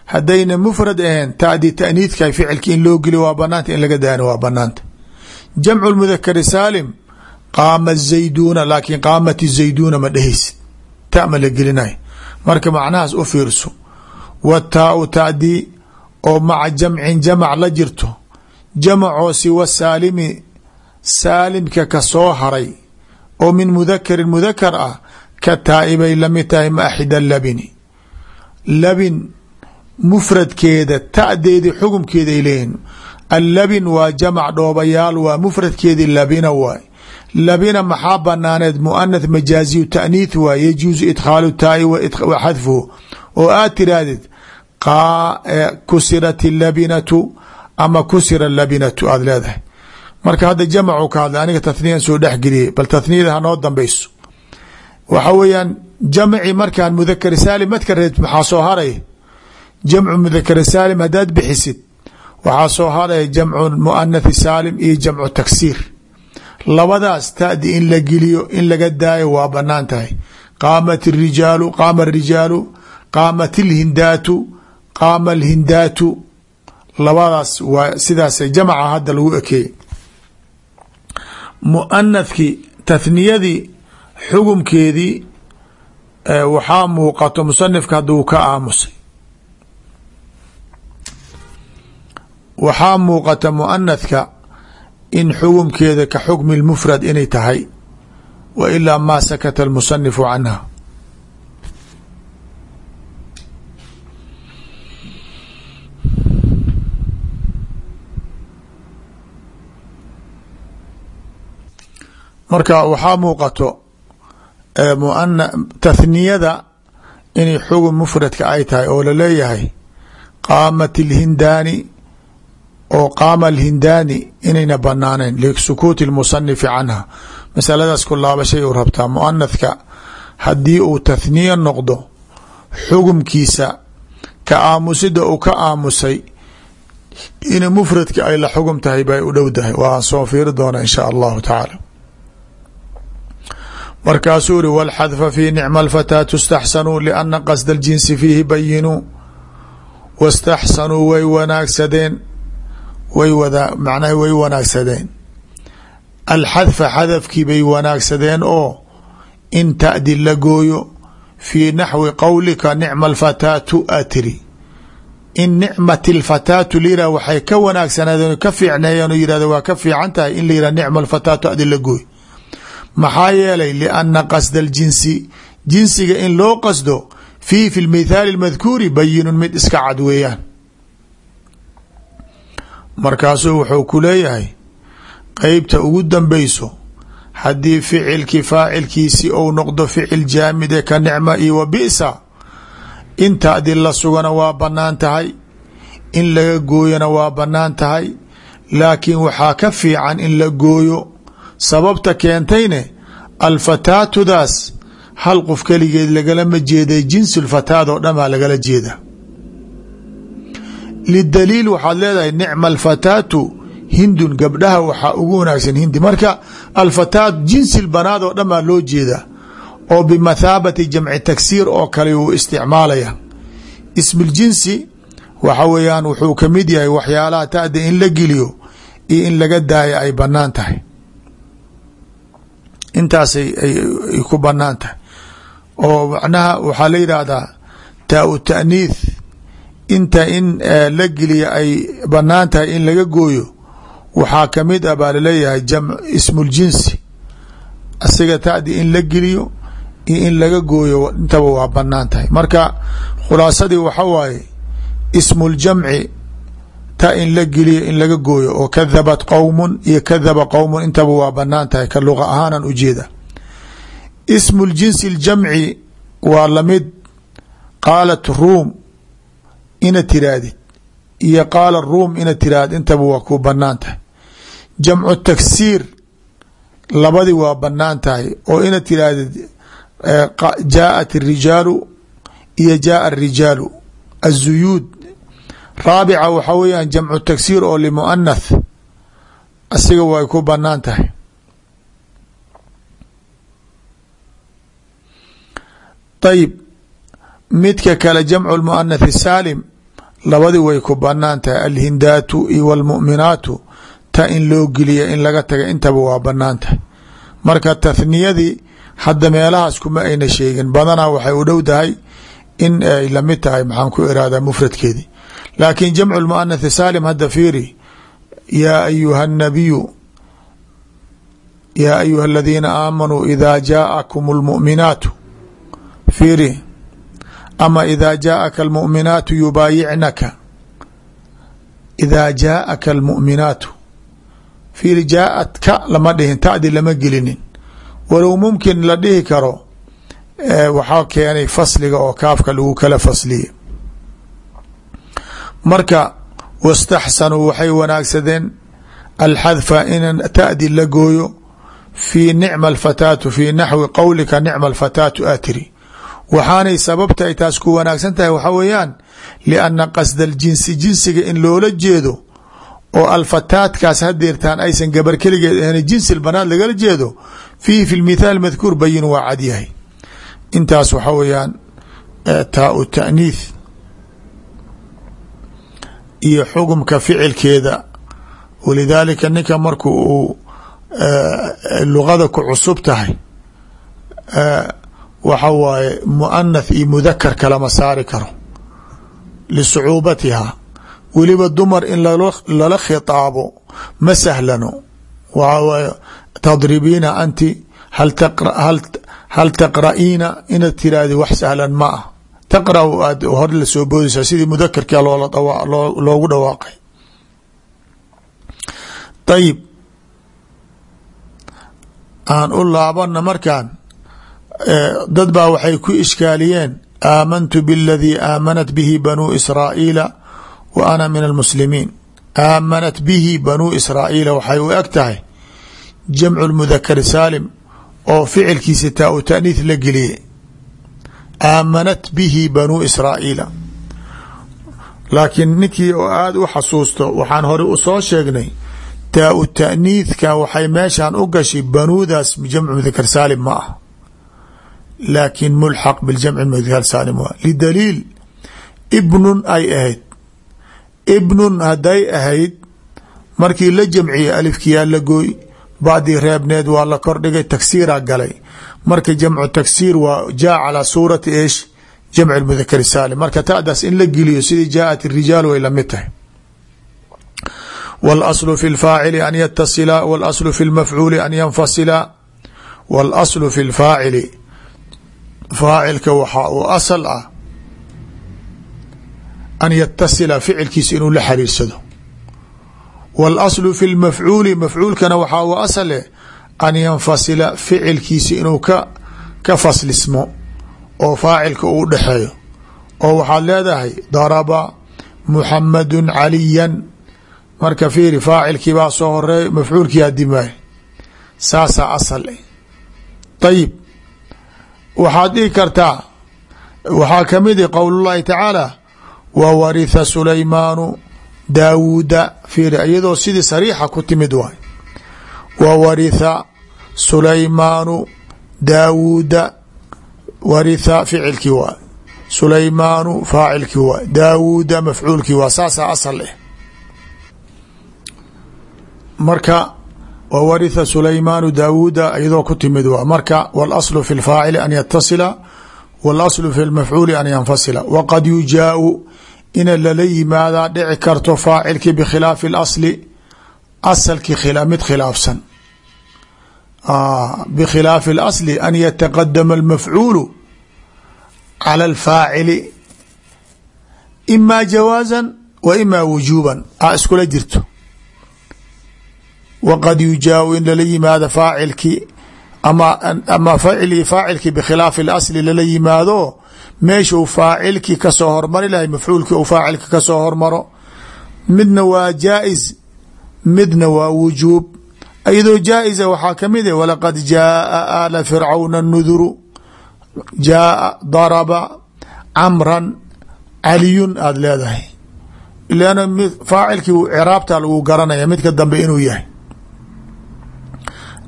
haddayna mufrad ahaen tadi taaniidka ficilki in loo geliyo waa banaanta in laga daana waa banaanta jamcu mudakari saalim qaama zayduuna laakiin qaamat zayduuna ma dhehaysid ta ma la gelinayo. Marka macnahaas u fiirso wataau tadii oo maca jamcin jamac la jirto jamacoo siwa saalimi saalimka ka haray oo min mudakarin mudakar ah ka taaibay la mid tahay maaxida labini labin mufradkeeda tadeedii xukumkeeda ay leeyihiin allabin waa jamac dhoobayaal waa mufradkeedii labina waay labina maxaa banaaneed muanath majaaziyu taaniith waay yajuusu idkhaalu taai wa xadfuhu oo aad tiraahdeed kusirat labinatu ama kusira labinatu aada leedahay marka hadda jamcu ka hadlay aniga tathniyan soo dhexgeliyey bal tathniyada hanoo dambeyso waxa weeyaan jamci markaan mudakar saalim madka reed maxaa soo haray? Jamcu mudakar saalim haddaad bixisid waxaa soo haraya jamcu muanathi saalim iyo jamcu taksiir. Labadaas tadi in la geliyo in laga daayo waa bannaan tahay. Qaamat rijaalu qaama rijaalu qaamat ilhindaatu qaama alhindaatu. Labadaas waa sidaas jamca hadda lagu ekeeyey. Muanathkii tathniyadii xugumkeedii waxaa muuqato musanifka hadduu ka aamusay. Waxaa muuqata muanathka in xugumkeeda ka xukmi lmufrad inay tahay wa ilaa maa sakata almusanifu canha. Marka waxaa muuqato tathniyada inay xugum mufradka ay tahay oo la leeyahay qaamat ilhindaani oo qaama alhindaani inayna banaaneyn lisukuuti lmusanifi canha. Masaladaas ku laabashay u rabtaa muanathka haddii uu tathniya noqdo xugumkiisa ka aamusida uu ka aamusay in mufradka ay la xugum tahay bay u dhowdahay. Waan soo fiiri doona in shaa allahu tacaala markaasuu iri wاlxadfa fi nicma اlfataa tustaxsanuu liana qasda اljinsi fiihi bayinuu waاstaxsanuu way wanaagsadeen way wada macnaha way wanaagsadeen alxadfa xadafkii bay wanaagsadeen oo in taأdi la gooyo fii naxwi qowlika nicma alfataatu a tiri in nicmat اlfataatu layihah waxay ka wanaagsanaaden ka fiicneeyeen oo yihahde waa ka fiican tahay in la yihah nicma alfataatu adi la gooy maxaa yeelay lianna qasda aljinsi jinsiga in loo qasdo fiihi fi lmithaali اmadkuuri bayinun mid iska cad weeyaan. Markaasuu wuxuu ku leeyahay qeybta ugu dambeyso haddii ficilki faacilkiisi ou noqdo ficil jaamide ka nicma iyo wa bisa in taadi la sugana waa bannaan tahay in laga gooyona waa bannaan tahay laakiin waxaa ka fiican in la gooyo sababta keentayne alfataatudaas hal qof keligeed lagalama jeeday jinsi lfataad oo dhamaa lagala jeeda. Lidaliil waxaad leedahay nicma alfataatu hindun gabdhaha waxaa ugu wanaagsan hindi. Marka alfataat jinsi banaad oo dhamaa loo jeeda oo bimathaabati jamci tagsiir oo kale uu isticmaalaya. Ismiljinsi waxa weeyaan wuxuu ka mid yahay waxyaalaha tada in la geliyo iyo in laga daayo ay bannaan tahay intaasay ay ku bannaan tahay. Oo macnaha waxaa la yidhaahdaa taa-u taaniith inta in la geliya ay bannaan tahay in laga gooyo waxaa ka mid ah baa la leeyahay jam ismuljinsi asiga tadi in la geliyo iyo in laga gooyo intaba waa bannaan tahay. Marka khulaasadii waxa waaye ismuljamci ta in la geliyo in laga gooyo oo kadabat qowmun iyo kadaba qowmun intaba waa banaan tahay ka luqa ahaanan ujeeda ismu ljinsi اljamci waa lamid qaalat ruum ina tirahdid iyo qaala ruum ina tirahdid intaba waa ku banaan tahay jamcu taksiir labadii waa banaan tahay oo ina tirahdid jaaءat الrijaalu iyo jaaءa الrijaalu الzuyuud raabica waxaa weeyaan jamcu taksiir oo limuanath asiga way ku bannaan tahay. Ayib midka kale jamcu lmuanath saalim labadii way ku bannaan tahay. Alhindaatu iyo wlmuminaatu ta in loo geliya in laga taga intaba waa bannaan tahay. Marka tathniyadii hadda meelahaas kuma ayna sheegin. Badanaa waxay u dhow tahay in ay la mid tahay maxaan ku irahdaa mufradkeedii laakiin jamcu muanathi saalim hadda fiiri yaa ayuha nabiyu yaa ayuha aladiina aamanuu idaa jaa'akum almu'minaatu fiiri ama idaa jaaaka almu'minaatu yubaayicnaka idaa jaaaka almu'minaatu fiiri jaaadka lama dhihin tadi lama gelinin. Walow mumkin la dhihi karo waxaa keenay fasliga oo kaafka lagu kala fasliye marka wastaxsanuu waxay wanaagsadeen alxadfa in ta'di la gooyo fii nicma alfataatu fii naxwi qowlika nicma alfataatu atiri waxaanay sababta ay taas ku wanaagsan tahay waxaa weeyaan lianna qasda aljinsi jinsiga in loola jeedo oo alfataatkaas hadeertaan aysan gabar keligeed ahan jinsi banaad lagala jeedo fiihi fi lmithaal madkuur bayin waa cadyahay intaas waxaa weeyaan taa-u taaniith iyo xugumka ficilkeeda. Walidaalika ninka marku uu luqada ku cusub tahay waxa waaye muanath iyo mudakar kalama saari karo. Lisucuubatiha weliba dumar in lala khitaabo ma sahlano. Waxa waaye tadribiina anti hal taqra'iina inaad tiraahdi wax sahlan ma ah taqra aad hore la soo boodaysaa sidii mudakarka loogu dhawaaqay. Ayib aan u laabana markaan dad baa waxay ku ishkaaliyeen aamantu biاladii aamanat bihi banuu israa'iila wa ana min almuslimiin. Aamanat bihi banuu israa'iila waxay u eg tahay jamcu lmudakari saalim oo ficilkiisa taa u taaniith la geliyey aamanat bihi banuu israa'iila. Laakiin ninkii oo aada u xasuusto waxaan hore u soo sheegnay taa u taaniithka waxay meeshan u gashay banuudaas jamcu mudakar saalim ma ah. Laakin mulxaq biljamci mudakar saalim waa. Lidaliil ibnun ay ahayd. Ibnun hadday ahayd markii la jamciyey alifkiyaa la gooy bacdii reebneed waa la kordhigay tagsiiraa galay marka jamcu tagsiir waa jaa calaa suurati eesh jamc mudakar saalim marka ta'daas in la geliyo sidii jaaءat الrijaal way lamid tahay wاlaslu fi اlfaacili an yatasila wاlaslu fi اlmafcuuli an yanfasila wاlaslu fi اlfaacili faacilka waxaa uu asal ah an yatasila ficilkiisa inuu la xariirsado wاlaslu fi اlmafcuuli mafcuulkana waxaa uu asale an yanfasila ficilkiisa inuu ka ka faslismo oo faacilka uu dhexeeyo oo waxaad leedahay daraba muxamadu caliyan. Marka fiiri faacilkii baa soo horeey mafcuulkii adimaay saasaa asal. Ayib waxaad dhihi kartaa waxaa ka mid qowl اllahi tacaala wa waritha sulaymaanu daawuuda. Fiiri iyadoo sidii sariixa ku timid waay. Wa waritha sulaymaanu daawuuda waritha ficilkii waa. Sulaymaanu faacilkii waa. Daawuuda mafcuulkii waa. Saasaa asal eh marka wa waritha sulaymaanu daawuuda iyadoo ku timid waa. Marka walaslu fi lfaacili an yatasila walaslu fi lmafcuuli an yanfasila. Waqad yujaau ina lala yimaadaa dhici karto faacilkii bikhilaafi اlasli asalkii mid khilaafsan bikhilaafi اlasli an yataqadama اlmafcuulu calى اlfaacili ima jawaaza wa ima wujuuban a iskula jirto wqad yujaau in lala yimaado faacilkii ama faacilkii bikhilaafi اlasli lala yimaado meeshuu faacilkii kasoo hormari lahay mafcuulkii u faacilka kasoo hormaro midna waa jaa-is midna waa wujuub iyadoo jaa-isa waxaa ka mid ah walaqad jaaa aala fircawna nuduru jaaa daraba camran caliyun aada leedahay. Lanna faacilkii ciraabta lagu garanaya midka dambe inuu yahay.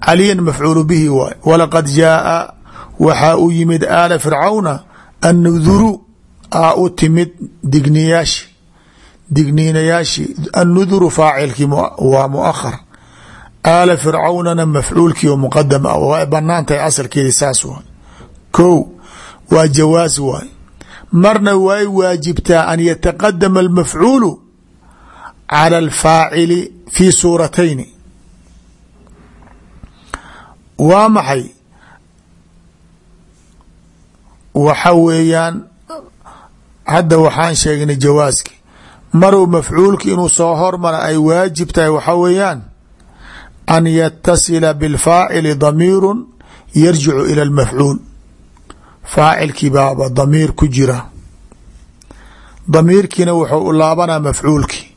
Caliyan mafcuulu bihi waay walaqad jaaa waxaa u yimid aala fircawna annuduru aa u timid digniyaashii digniinayaashii annuduru faacilkii waa muahar aala fircawnana mafcuulkii oo muqadam ah. Waa bannaan tahay asalkeedi saas waay. Ko waa jawaas waay. Marna way waajibtaa an yataqadama almafcuulu cala alfaacili fi suuratayni. Waa maxay? Waxa weeyaan hadda waxaan sheegnay jawaaski. Maruu mafcuulki inuu soo hormara ay waajib tahay weeyaan an yatasila bilfaacili damiiru yarjicu ila almafcuul faacilkii baaba damiir ku jira damiirkiina wuxuu u laabanaa mafcuulki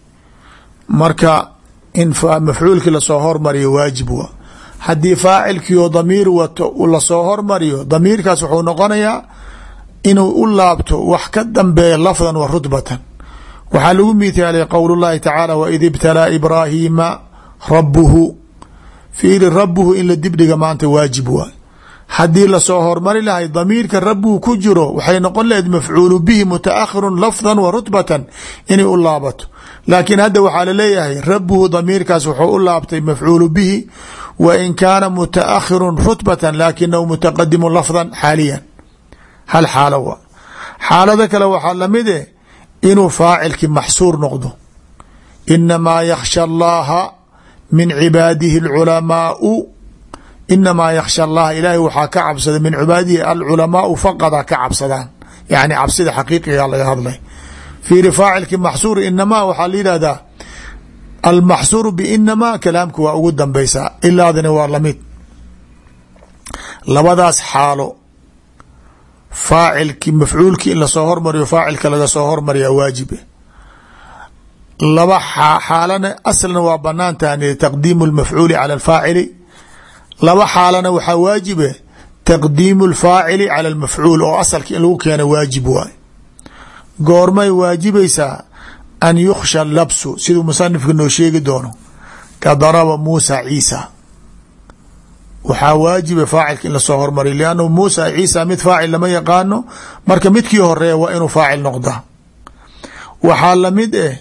marka in mafcuulkii la soo hormariyo waajib wa haddii faacilkii oo damiir wato la soo hormariyo damiirkaas wuxuu noqonayaa inuu u laabto wax ka dambeeya lafdan wa rutbatan waxaa lagu mithaalay qowl fiiri rabuhu in la dibdhiga maanta waajib waay haddii la soo hormari lahay damiirka rabuhu ku jiro waxay noqon lahayd mafcuulu bihi mutaakhirun lafdan wa rutbatan inay u laabato. Laakiin hadda waxaa la leeyahay rabuhu damiirkaas wuxuu u laabtay mafcuulu bihi wa in kaana mutaakhirun rutbatan laakinahu mutaqadimu lafdan xaaliyan. Hal xaalo xaalada kale waxaa la mid eh inuu faacilki maxsuur noqdo. Inamaa yakhsha allaha min cibaadihi alculamaau. Inamaa yakhsha allaha ilaahay waxaa ka cabsada min cibaadihi alculamaau faqada ka cabsadaan. Yani cabsida xaqiiqiga laga hadlay. Fiiri faacilki maxsuur inamaa waxaa la yihahdaa almaxsuuru biinamaa kalaamka waa ugu dambeysaa ilaadina waa la mid labadaas xaalo faacilki mafcuulki in la soo hormariyo faacilka laga soo hormariyaa waajibe laba xaalana aslna waa banaan taha taqdiimu lmafcuuli cala alfaacili. Laba xaalana waxaa waajibe taqdiimu lfaacili cala almafcuul oo asalka in lagu keena waajib waay. Goormay waajibaysaa an yukhsha labsu siduu musanifka noo sheegi doono ka daraba muusa ciisa. Waxaa waajiba faacilka in la soo hormariy liannahu muusa ciisa mid faacil lama yaqaano marka midkii horreeya waa inuu faacil noqda. Waxaa la mid eh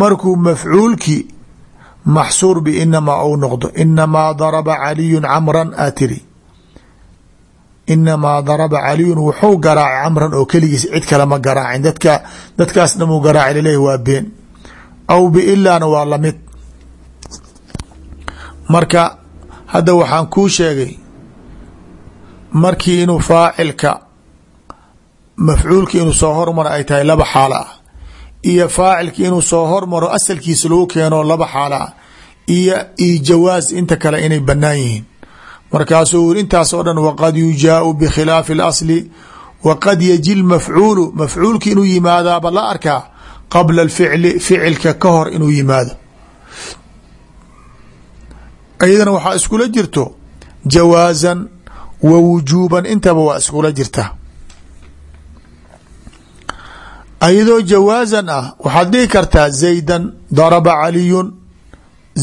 markuu mafcuulki maxsuur biinamaa ou noqdo inamaa daraba caliyun camran aa tiri. Inamaa daraba caliyun wuxuu garaacay camran oo keligiis cid kale ma garaacin. Dadka dadkaas dhamuu garaaci laleeyahy waa been. Aw biilaana waa la mid marka hadda waxaan kuu sheegay markii inuu faacilka mafcuulki inuu soo hormaro ay tahay laba xaalo ah iyo faacilki inuu soo hormaro asalkiisa lagu keeno laba xaalo ah iyo io jawaas inta kale inay banaan yihiin. Markaasuu uri intaas oo dhan waqad yujaau bikhilaafi اlasli waqad yaji lmafcuulu mafcuulki inuu yimaadaaba la arkaa qabla alficli ficilka ka hor inuu yimaado. Iyadana waxaa iskula jirto jawaasan wa wujuuban intaba waa iskula jirta iyadoo jawaasan ah waxaad dhihi kartaa zaydan daraba caliyun.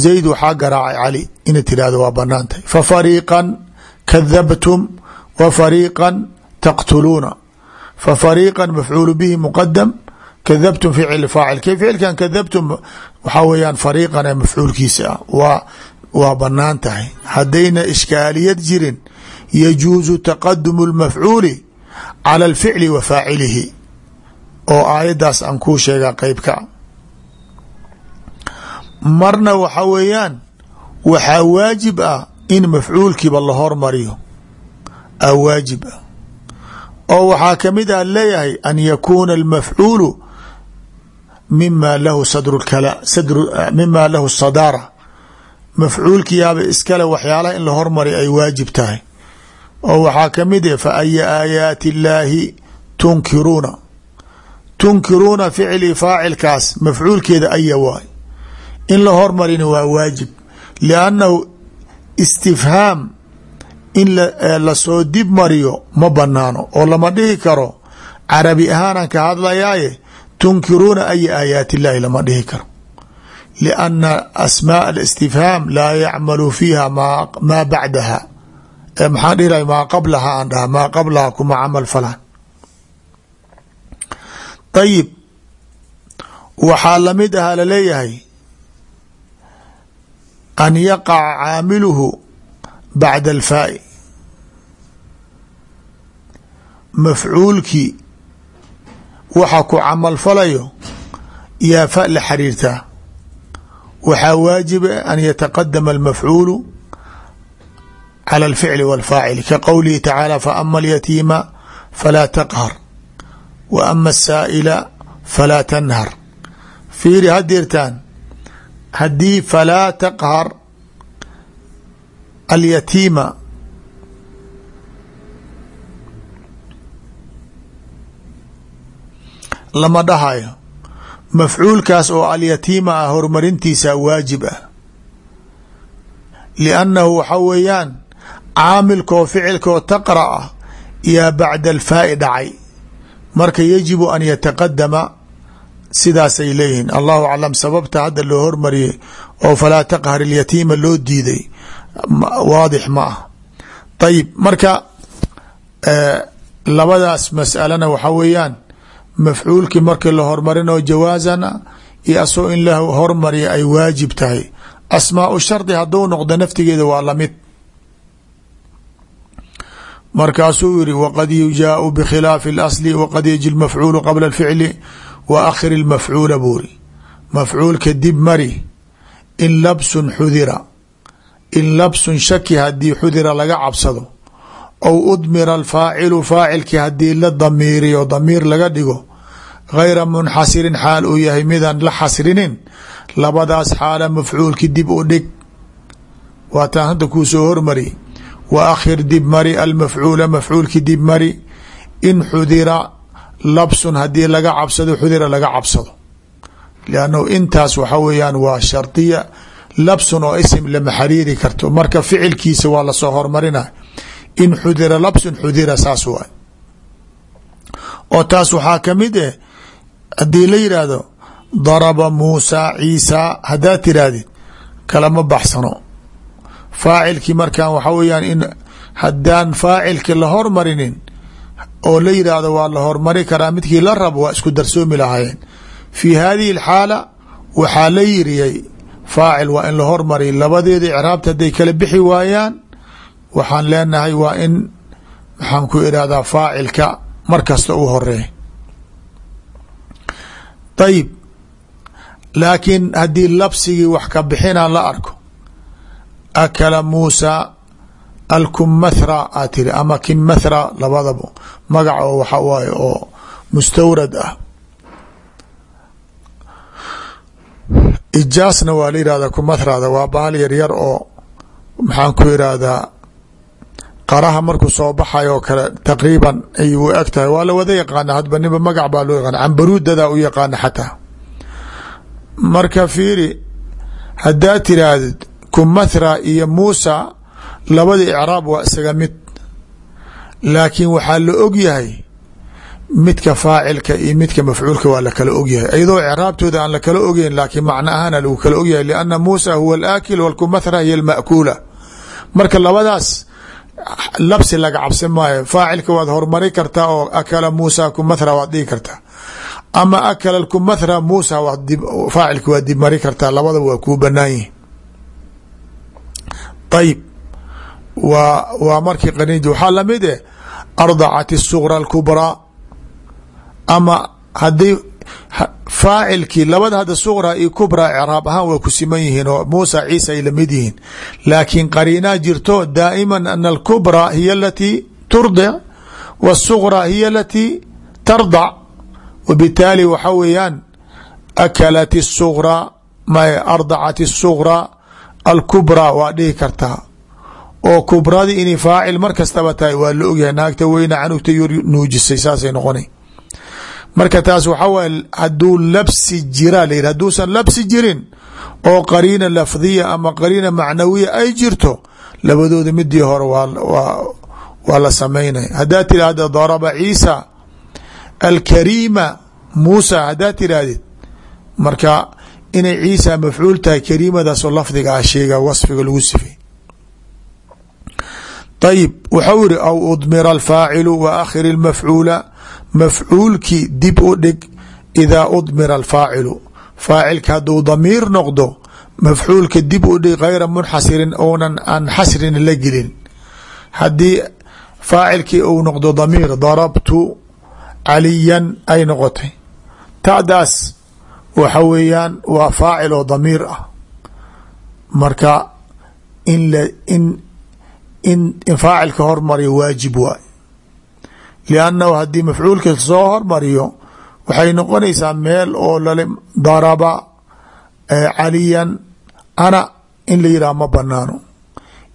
Zayd waxaa garaacay cali. Inad tirahdo waa bannaan tahay. Fa fariiqan kadabtum wa fariiqan taqtuluuna. Fa fariiqan mafcuulu bihi muqadam kadabtum ficil faacil. Ficilkan kadabtum waxaa weeyaan fariiqan ee mafcuulkiisa ah. Waa waa bannaan tahay. Haddayna ishkaaliyad jirin yajuusu taqadumu lmafcuuli cala alficli wa faacilihi oo aayaddaas aan kuu sheegaa qeybka marna waxa weeyaan waxaa waajib ah in mafcuulkiiba la hormariyo. A waajib ah. Oo waxaa ka mid ah leeyahay an yakuuna almafcuulu mima lahu mima lahu sadaara mafcuulkiyaaba iskale waxyaalaha in la hormari ay waajib tahay. Oo waxaa ka mid ah fa aya aayaati illaahi tunkiruuna tunkiruuna ficli faacilkaas mafcuulkeeda aya waay. In la hormarina waa waajib liannahu istifhaam in la soo dib mariyo ma banaano oo lama dhihi karo carabi ahaanan ka hadlayaaye tunkiruuna aya aayaati illaahi lama dhihi karo. Lianna asmaa alistifhaam laa yacmalu fiiha maa bacdaha maxaan dhihi lahay maa qablaha aan dhaha qablaha kuma camal falan ayib waxaa la mid ahaa la leeyahay an yaqaca caamiluhu bacda alfaa'i mafcuulkii waxa ku camal falayo yaa fa la xiriirtaa waxaa waajiba an yataqadama almafcuulu cala alficli walfaacil ka qowlihi tacaala faama alyatiima falaa taqhar wa ama asaa'ila falaa tanhar fiiri hadeertaan haddii falaa taqhar alyatiima lama dhahayo mafcuulkaas oo alyatiima ah horumarintiisa waajib ah liannahu waxa weeyaan caamilkoo ficilkoo taqra ah yaa bacda alfaa'i dhacay marka yajibu an yataqadama sidaasay leeyihiin. Allahu aclam sababta hadda loo hormariyey oo falaa taqhar ilyatiima loo diiday waadix ma ah. Ayib marka labadaas masalana waxa weeyaan mafcuulkii markii la hormarinoo jawaazana iyo asoo in la hormariya ay waajib tahay. Asmaau shardi hadduu noqdo naftigeeda waa la mid markaasuu yiri waqad yujaau bikhilaafi اlasli waqad yaji lmafcuulu qabla اlficli wa akhir اlmafcuula buuri mafcuulka dib mari in labsun xudira in labsun shaki haddii xudira laga cabsado aw udmira alfaacilu faacilkii haddii la damiiriyo damiir laga dhigo gayra munxasirin xaal uu yahay midaan la xasrinin labadaas xaala mafcuulki dib u dhig waataan hadda kuu soo hormari wa akhir dib mari almafcuula mafcuulki dib mari in xudira labsun haddii laga cabsado xudira laga cabsado liannahu intaas waxa weeyaan waa shardiya labsun oo isim lama xariiri karto marka ficilkiisa waa la soo hormarina in xudira labsun xudira saas waay oo taas waxaa ka mid eh haddii la yidhaahdo daraba muusaa ciisaa haddaad tirahdid kalama baxsano faacilkii markan waxa weyaan in haddaan faacilki la hormarinin oo la yidhaahdo waa la hormari karaa midkii la rabo waa isku darsoomi lahaayeen. Fi hadihi alxaala waxaa la yiriyay faacil waa in la hormariy labadeeda icraabta hadday kala bixi waayaan waxaan leenahay waa in maxaan ku irahdaa faacilka mar kasta u horeey ayib laakiin haddii labsigii wax ka bixinaan la arko akala muusa alkumathra aa tiri ama kimathra labadaba magac oo waxa waaye oo mustawrad ah ijaasna waa la yihahdaa kumathrada waa oo maxaan ku irahdaa qaraha markuu soo baxay oo kale taqriiban ay u eg tahay waa la wada yaqaana hadba niba magac baa loo yaqaana cambaruudadaa u yaqaana xataa marka fiiri haddaad tiraahdid kumathra iyo muusa labada icraab waa isaga mid. Laakiin waxaa la og yahay midka faacilka iyo midka mafcuulka waa lakala ogyahay iyadoo icraabtooda aan lakala ogeyn laakiin macno ahaana lagu kala ogyahay lianna muusa huwa alaakil walkumathra hiya alma'kuula. Marka labadaas labsi laga cabsan maayo. Faacilka waad hormari kartaa oo akala muusa kumathra waad dhigi kartaa. Ama akala lkumathra muusa faacilki waa dib mari kartaa. Labadaba waa kuu banaan ayib waa waa markii qaniinti waxaa lamid eh ardacat الsugra اlkubraa ama haddii faacilkii labada hadda sugra iyo kubraa craab ahaan waa ku siman yihiin oo muusa ciisa ay lamid yihiin laakiin qariinaa jirto daa'ima ana alkubraa hiya alatii turdic wالsugra hiya alatii tardac wbitaali waxa weeyaan akalat الsugra may ardacat الsugra alkubraa waa dhihi kartaa oo kubradii inay faacil mar kastaba tahay waa la ogyahay. Naagta weyna canugta nuujisay saasay noqona marka taas waxaa waay hadduu labsi jira la yidhi hadduusan labsi jirin oo qariina lafdiya ama qariina macnawiya ay jirto labadooda midii hore waa la samaynaya haddaad tidhaahda daraba ciisa alkariima muusa haddaad tidhaahdid marka inay ciisa mafcuul tahay kariimadaasoo lafdiga ah sheega wasfiga lagu sifay. Ayib waxau yihi aw udmira alfaacilu wa akhir اlmafcuula mafcuulkii dib u dhig idaa udmira alfaacilu. Faacilka hadduu damiir noqdo mafcuulka dib u dhig gayra munxasirin ounan aan xasrin la gelin. Haddii faacilkii uu noqdo damiir darabtu caliyan ay noqotay. Tadaas waxa weeyaan waa faacil oo damiir ah. Marka in l in in in faacilka hormariyo waajib waay. Liannahu haddii mafcuulka soo hormariyo waxay noqonaysaa meel oo lale daraba caliyan ana in la yidhaha ma banaano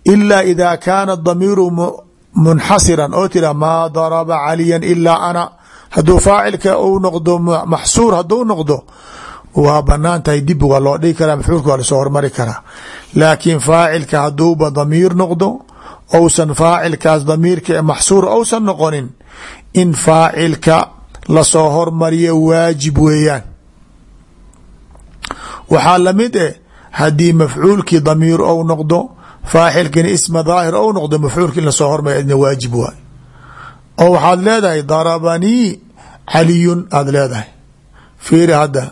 ilaa ida kaana damiiru munxasiran oo tira maa daraba caliyan ilaa ana. Hadduu faacilka uu noqdo maxsuur hadduu noqdo waa bannaan tahay dib waa loo dhigi karaa mafcuulka waa la soo hormari karaa. Laakiin faacilka hadduuba damiir noqdo ousan faacilkaas damiirka maxsuur ousan noqonin in faacilka la soo hormariyo waajib weeyaan. Waxaa la mid eh haddii mafcuulkii damiir ou noqdo faacilkina isma daahir ou noqdo mafcuulka in la soo hormariyo idna waajib waay. Oo waxaad leedahay darabanii caliyun aada leedahay. Fiiri hadda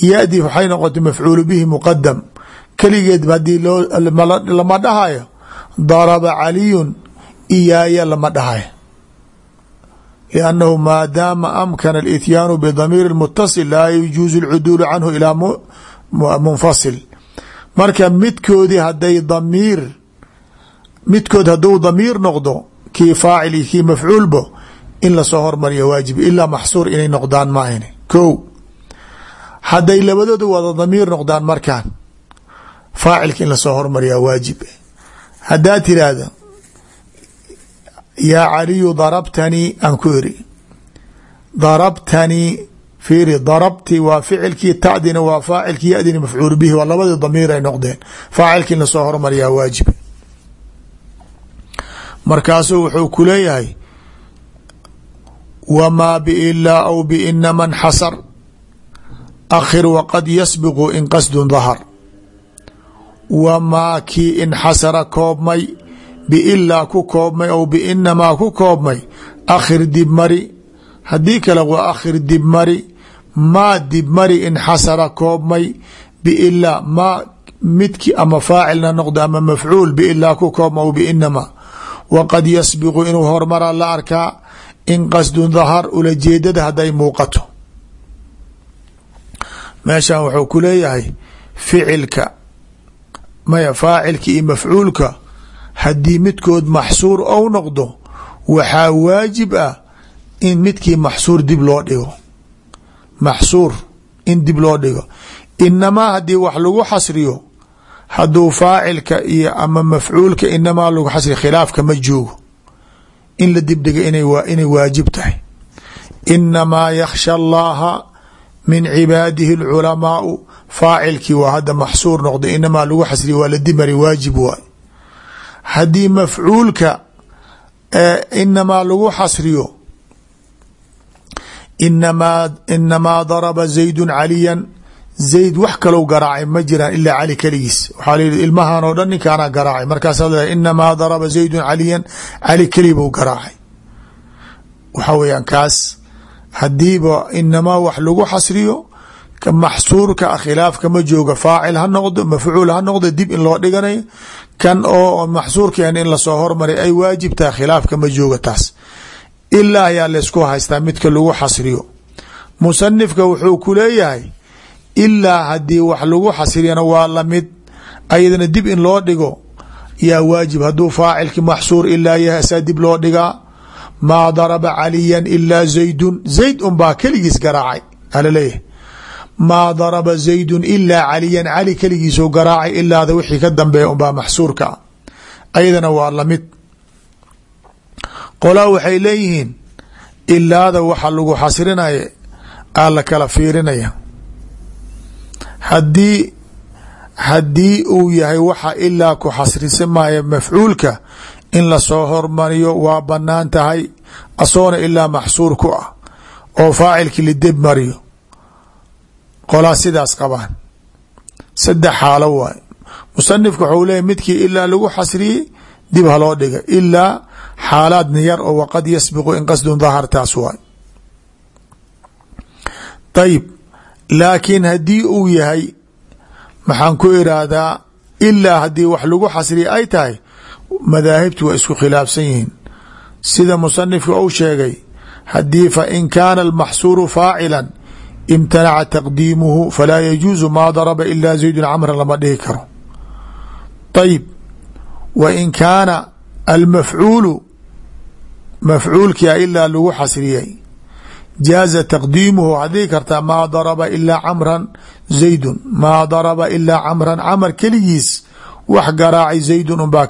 yadi waxay noqotay mafcuulu bihi muqadam keligeed haddii lama dhahayo daraba caliyun iyaaya lama dhahayo liannahu maadaama amkana alityaanu bidamiiri mutasil laa yajuuzu alcuduulu canhu ilaa munfasil. Marka midkoodii haday damiir midkood hadduu damiir noqdo kii faacil iyo kii mafcuulbo in la soo hormariyo waajib ilaa maxsuur inay noqdaan maahan ko hadday labadooda wada damiir noqdaan markaan faacilka in la soo hormariyaa waajib. Haddaad tiraahda yaa caliyu darabtanii aan ku iri darabtanii fiiri darabti waa ficilkii tadina waa faacilkii yadini mafcuul bihi waa labadii damiir ay noqdeen. Faacilka in la soo hormariyaa waajib. Markaasuu wuxuu ku leeyahay wamaa biilaa aw biinama nxasar akhir waqad yasbiqu in qasdun dahar wamaa kii inxasara koobmay biilaa ku koobmay aw biinamaa ku koobmay akhir dibmari haddii kale waa akhir dibmari maa dibmari inxasara koobmay biilaa maa midki ama faacilna noqdo ama mafcuul biilaa ku koobma aw biinamaa waqad yasbiqu inuu hormara la arkaa in qasdun dahar ulajeedada hadday muuqato meeshan wuxuu ku leeyahay ficilka maya faacilka iyo mafcuulka. Haddii midkood maxsuur ou noqdo waxaa waajib ah in midkii maxsuur dib loo dhigo. Maxsuur in dib loo dhigo. Inamaa haddii wax lagu xasriyo hadduu faacilka iyo ama mafcuulka inamaa lagu xasriyo khilaafka ma joogo. In la dibdhiga inay waajib tahay. Inamaa yakhsha allaha min cibaadihi اlculamaau faacilkii waa hadda maxsuur noqda inamaa lagu xasriya waa la dimari waajib waay. Haddii mafcuulka inamaa lagu xasriyo inamaa inamaa daraba zaydu caliyan zayd wax kalou garaacay ma jiraan ilaa cali keligiis. Waxaa la yihi ilmahan oo dhan ninkaana garaacay. Markaasaa le inamaa daraba zaydun caliyan cali keli buu garaacay. Waxa weeyaan kaas hadiiba inamaa wax lagu xasriyo maxsuurka a khilaaf kama jooga faacil ha noqdo mafcuul ha noqdo dib in loo dhiganayo kan oo maxsuurkeen in la soo hormaray ay waajibtaha khilaaf kama jooga taas. Ilaa ayaa laysku haystaa midka lagu xasriyo. Musanifka wuxuu ku leeyahay ilaa haddii wax lagu xasriyana waa la mid ayadana dib in loo dhigo yaa waajib. Hadduu faacilki maxsuur ilaa yahay asaa loo dhigaa maa daraba caliyan ilaa zaydun. Zayd unbaa keligiis garaacay. Alaleeyahay maa daraba zaydun ilaa caliyan cali keligiisuu garaacay ilaada wixii ka dambeeya unbaa maxsuurka. Ah ayadana waa la mid qolaa waxay leeyihiin ilaada waxa lagu xasrinaya aa la kala fiirinaya. Haddii haddii uu yahay waxa ilaa ku xasrisamaya mafcuulka in la soo hormariyo waa bannaan tahay asoona ilaa maxsuur ku ah oo faacilkii lidib mariyo. Qolaa sidaas qabaan. Saddex xaalo waay musanifku waxuu leeyahy midkii ilaa lagu xasriyey dib haloo dhiga. Ilaa xaalaadna yar oo waqad yasbiqu in qasdun dahar taas waay ayib laakiin haddii uu yahay maxaan ku iraahdaa ilaa haddii wax lagu xasriya ay tahay madaahibtu waa isku khilaafsan yihiin. Sida musanifka uu sheegay haddii fa in kaana almaxsuuru faacila imtanaca taqdiimuhu falaa yajuusu maa daraba ilaa zaydun camran lama dhihi karo. Ayib wa in kaana almafcuulu mafcuulkia ilaa lagu xasriyay jaaza taqdiimuhu waxaad dhihi kartaa maa daraba ilaa camran zaydun maa daraba ilaa camran camar keligiis wax garaacay zaydun unbaa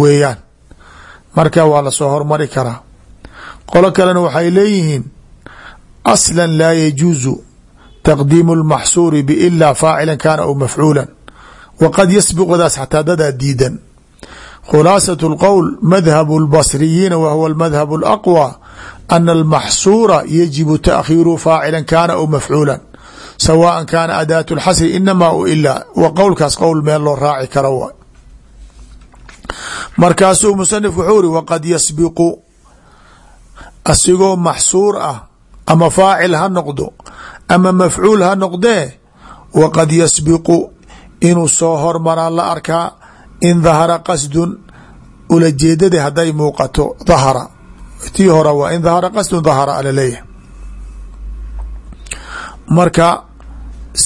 weeyaan marka waa lasoo hormari karaa qolo kalena waxay leeyihiin asla laa yajuusu taqdiimu lmaxsuuri biilaa faacilan kaana aw mafcuulan waqad yasbiqdaas xataa dadaa diidan khulaasaة اlqowl madhab اlbasriyiina wa huwa madhab اlaqwى ana almaxsuura yajibu taakhiiru faacila kaana aw mafcuula sawaءa kaana adaat اlxasri inama u ilaa wa qowlkaas qowl meel loo raaci karo waay markaasuu musanifku wuxuu iri waqad yasbiqu. Asigoo maxsuur ah ama faacil ha noqdo ama mafcuul ha noqdee waqad yasbiqu inuu soo hormaraa la arkaa in dahara qasdun ulajeedada hadday muuqato dahara tii hore waa in dahara qasdun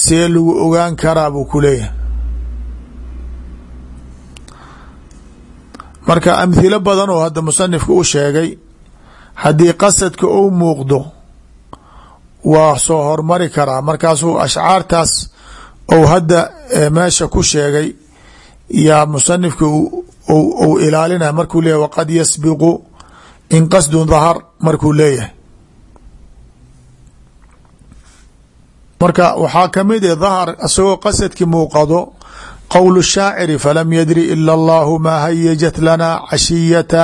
see lagu ogaan karaa buu ku leeyahay. Marka amhilo badan oo hadda musanifka u sheegay haddii qasadka uu muuqdo waa soo hormari karaa. Markaasuu ashcaartaas ou hadda meesha ku sheegay yaa musanifka uu ilaalinaya markuu leeyahy waqad yasbiqu in qasdun dahar markuu leeyahay marka waxaa ka mid ah dahar isagoo qasadki muuqado qowl shaaciri falam yadri ila allahu maa hayajat lana cashiyata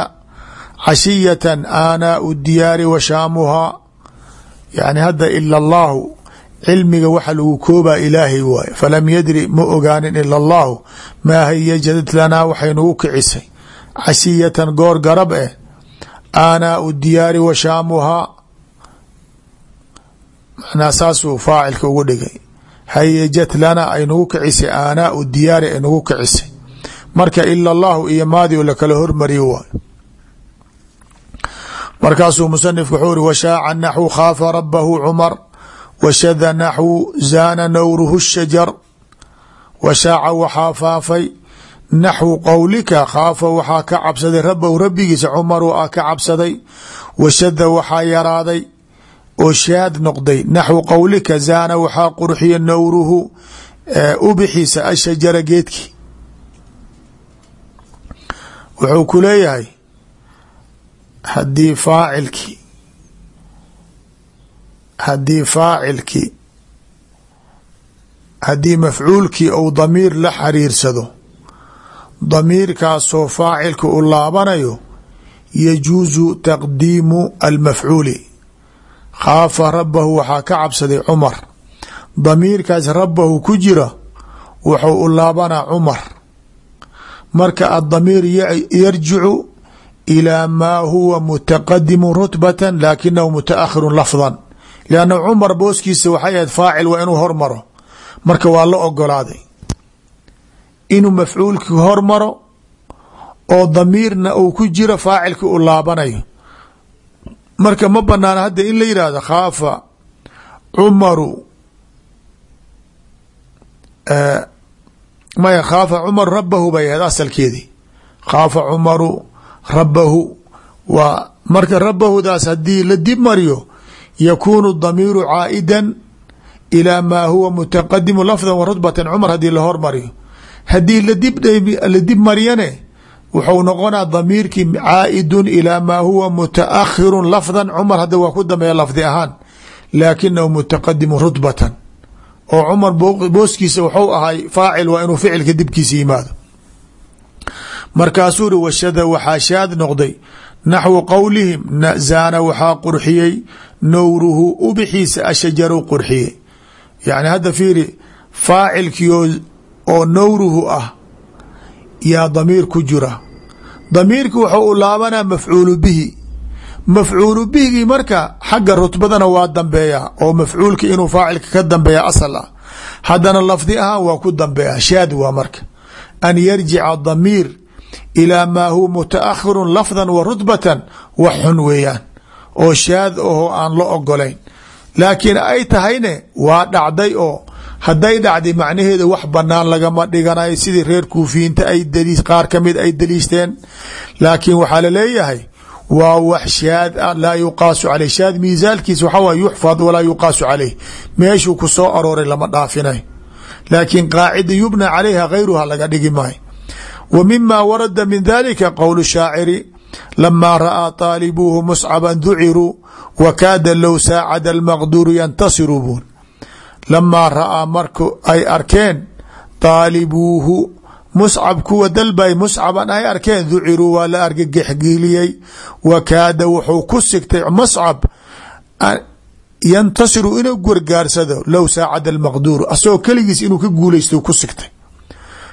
cashiyatan aanaau diyaari wa shaamuhaa yani hadda ila allahu cilmiga waxa lagu koobaa ilaahay waaye. Falam yadri ma ogaanin ila allahu maa hayajat lanaa waxay nagu kicisay. Cashiyatan goor garab eh aanaau diyaari wa shaamuhaa macnaa saasuu faacilka ugu dhigay. Hayajat lana ay nagu kicisay. Aanaau diyaari ay nagu kicisay. Marka ila allahu iyo maadi oo lakala hormariyo waay markaasuu musanifku wuxuu iri washaaca naxwu khaafa rabahu cumar. Washada naxwu zaana nawruhu shajar. Washaaca waxaa faafay. Naxwu qowlika khaafa waxaa ka cabsaday rabahu rabbigiisa cumaru a ka cabsaday. Washada waxaa yaraaday oo shaad noqday naxwu qowlika zaana waxaa qurxiya nawruhu ubixiisa ashajara geedki. Wuxuu ku leeyahay haddii faacilki haddii faacilki haddii mafcuulkii ou damiir la xariirsado damiirkaasoo faacilka u laabanayo yajuusu taqdiimu almafcuuli khaafa rabahu waxaa ka cabsaday cumar. Damiirkaas rabahu ku jira wuxuu u laabanaa cumar. Marka addamiir yarjicu ilaa maa huwa mutaqadimu rutbata laakinahu mutaakhiru lafdan. Lianna cumar booskiisa waxay ahayd faacil waa inuu hormaro. Marka waa la ogolaaday. Inuu mafcuulkii hormaro oo damiirna uu ku jiro faacilkii u laabanayo marka ma banaana hadda in la yidhaahdo khaafa cumaru maya khaafa cumaru rabahu bay ahayd asalkeedii. Khaafa cumaru rabahu waa marka rabahudaas haddii la dib mariyo yakuunu damiiru caa'idan ilaa maa huwa mutaqadimu lafdan wa rutbatan cumar haddii la hormariyo. Haddii la dib mariyane wuxuu noqonaa damiirkii caaidun ilaa maa huwa mutaakhiru lafdan. Cumar hadda waa ku dambeeya lafdi ahaan laakinahu mutaqadimu rutbatan oo cumar booskiisa waxu ahay faacil waa inuu ficilka dibkiisa yimaado. Markaasuu ri washada waxaa shaad noqday. Naxwu qowlihim zaana waxaa qurxiyey. Nowruhu ubixiisa ashajaru qurxiyey. Yani hadda fiiri faacilkii oo nowruhu ah yaa damiir ku jira. Damiirki wuxuu u laabanaa mafcuulu bihi. Mafcuulu bihigii marka xagga rutbadana waa dambeeya oo mafcuulka inuu faacilka ka dambeeya asal ah. Haddana lafdi ahaan waa ku dambeeya shaad waa marka. An yarjica damiir ilaa maa huwa mutaakhiru lafdan wa rutbatan wax xun weeyaan oo shaad aho aan la ogolayn laakiin ay tahayne waa dhacday oo hadday dhacday macnaheeda wax banaan lagama dhiganayo sidii reer kuufiyiinta ay qaar ka mid ay daliishteen laakiin waxaa la leeyahay waa wax shaad ah laa yuqaasu caleyh shaad miisaalkiis waxaa waay yuxfad walaa yuqaasu caleyh meeshuu ku soo arooray lama dhaafinay. Laakiin qaacida yubna calayha gayruha laga dhigi maayo. Wa mima warada min dalika qowl shaaciri lamaa ra'aa taalibuuhu muscaban duciruu wa kaada low saacada almaqduuru lamaa ra'aa marku ay arkeen taalibuuhu muscab kuwa dalbay muscaban ay arkeen duciruu waa la argagaxgeliyey wa kaada wuxuu ku sigtay muscab yantasiru inuu gargaarsado low saacada almaqduuru asagoo keligiis inuu ka guulaysto ku sigtay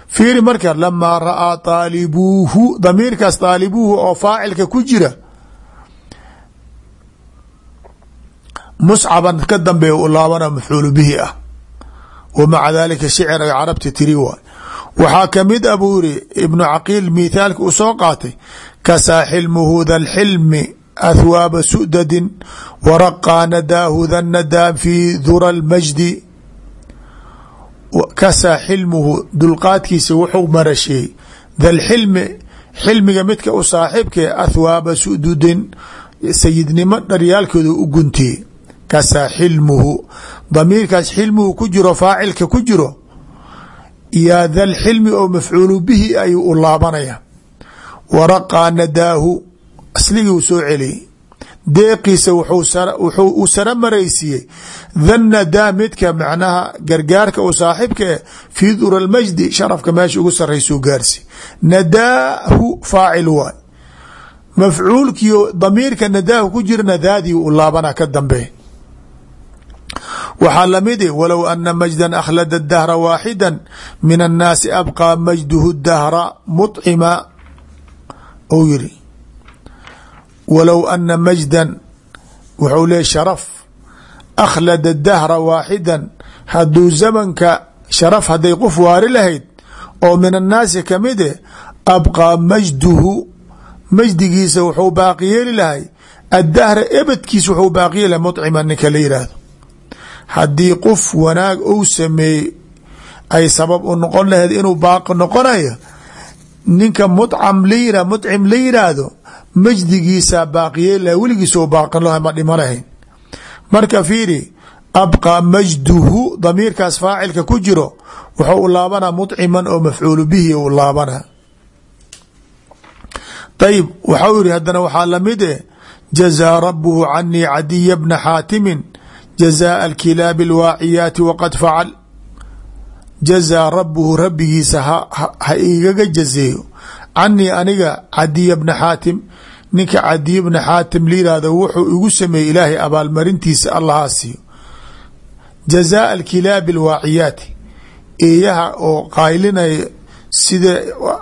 fiiri marka lamaa ra'aa taalibuuhu damiirkaas taalibuuhu oo faacilka ku jira muscaban ka dambeeya u laabana mafcuulu bihi ah. Wa maca dalika shicir ay carabti tiri waay waxaa ka mid a buu yiri ibnu caqiil mithaalka uu soo qaatay kasaa xilmuhu da lxilmi athwaaba sudadin waraqaa nadaahu da nadaa fi dura lmajdi kasaa xilmuhu dulqaadkiisa wuxuu marasheeyey dalxilmi xilmiga midka u athwaaba sududin sayidnimo dharyaalkooda u kasaa xilmuhu. Damiirkaas xilmuhu ku jiro faacilka ku jiro yaa dal xilmi oo mafcuulu bihi ayuu u laabanaya waraqaa nadaahu asligii soo celiyey. Deeqiisa wuxuu u sara maraysiiyey. Dhan nadaa midka macnaha gargaarka u saaxiibka e fii dura lmajdi sharafka meesha ugu saraysuu gaarsi. Nadaahu faacil waay. Mafcuulkiio damiirka nadaahu ku jira nadaadii u laabana ka dambe waxaa la mid walow ana majda akhlada dahra waaxida min annaasi abqaa majduhu dahra mucima ou yiri. Walow ana majdan wuxuu leey sharaf akhlada dahra waaxida hadduu zamanka sharaf hadday qof waari lahayd oo min annaasi ka mid e abqaa majduhu majdigiisa wuxuu baaqi yeeli lahay addahra ebedkiis wuxuu baaqi yeeli lahay mucima ninka la yihahdo haddii qof wanaag ou sameeyey ay sabab u noqon laheyd inuu baaqi noqonayo ninka mucam la mucim la yiraahdo majdigiisaa baaqiyey laha weligiis oo baaqin laha ma dhima lahayn. Marka fiiri abqaa majduhu damiirkaas faacilka ku jiro wuxuu u laabanaa muciman oo mafcuulu bihi u laabana ayib waxau yihi haddana waxaa la mid eh jazaa rabuhu canii cadiya bna xaatimin jazaa alkilaabi alwaaciyaati waqad facal jazaa rabuhu rabbigiisa ha igaga jazeeyo canii aniga cadiya bna xaatim ninka cadiya bna xaatim layihahdo wuxuu igu sameeyey ilaahay abaalmarintiisa allahaa siiyo jazaa alkilaabi alwaaciyaati eeyaha oo qaylinaya sida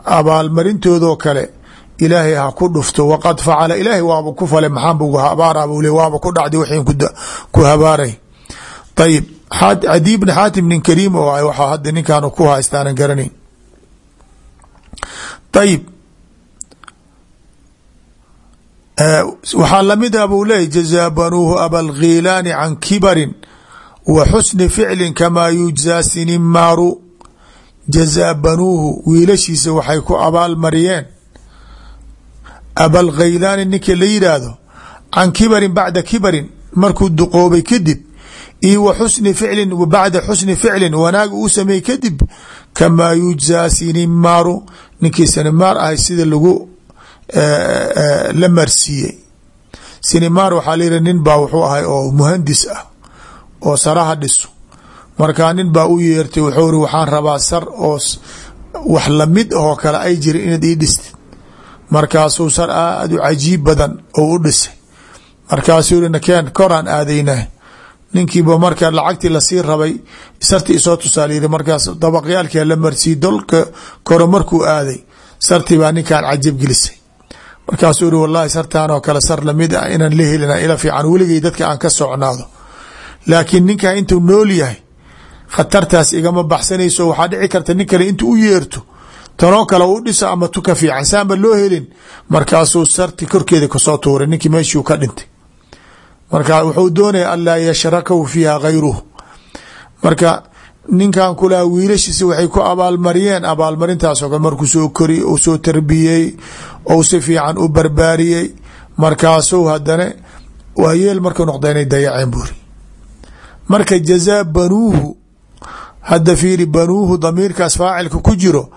abaalmarintoodoo kale ilaahay ha ku dhufto waqad facala ilaahay waaba ku fale maxaanbu habaara buu le waaba ku dhacday waxin ku habaaray. Ayib cadi bni xaatim nin kariim oo ah waxaa hadda ninkan ku haystaanan garanayn. Ayib waxaa la mid ah buu leeyay jazaa banuuhu abalghiilaani can kibarin wa xusni ficlin kamaa yujzaa sinimaaru. Jazaa banuuhu wiilashiisa waxay ku abaalmariyeen abalghaylaani ninka la yidhaahdo can kibarin bacda kibarin markuu duqoobay kadib iyo wa xusni ficlin bacda xusni ficlin wanaag uu sameeyey kadib kamaa yujzaa sinimaaru ninkii sinimaar ahay sida lagu la marsiiyey. Sinimaar waxaa la yihi nin baa wuxuu ahay oo muhandis ah oo saraha dhiso. Markaa nin baa u yeertay wuxuu ri waxaan rabaa sar oo wax la mid ahoo kale ay jira inaad ii dhistid markaasuu sar aada u cajiib badan oo u dhisay. Markaasuu yihi nakeen koraan aadaynah ninkiiba marka lacagtii la sii rabay sartii isoo tusaal yiri markaas dabaqyaalkia la marsiiyey dolka koro markuu aaday. Sartii baa ninkan cajab gelisay. Markaasuu yihi wallahi sartaan oo kale sar la mid ah inaan la helina ila fiican weligay dadka aan ka socnaado. Laakiin ninkan intuu nool yahay khatartaas igama baxsanayso waxaa dhici karta nin intuu u yeerto tanoo kale u dhiso ama tu ka fiican saanba loo helin markaasuu sarti korkeeda ka soo tuuray ninkii meeshuu ka dhintay. Marka wuxuu doonaya anlaa yashrakahu fiiha gayruhu marka ninkan kulaha wiilashiisa waxay ku abaalmariyeen abaalmarintaasoo kale markuu soo kori u soo tarbiyey ou si fiican u barbaariyey markaasuu hadana waa markuu noqda inay dayaceen buuri marka jazaa banuuhu hadda fiiri banuuhu damiirkaas faacilka ku jiro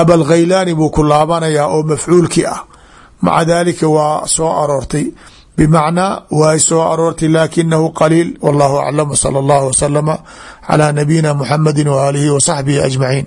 abalkhaylaani buu ku laabanayaa oo mafcuulkii ah. Maca daalika waa soo aroortay. Bimacnaa waa soo aroortay laakinahu qaliil. Wallahu aclam sala allahu wasalama calaa nabiyina muxamedi waaalihi wa saxbihi ajmaciin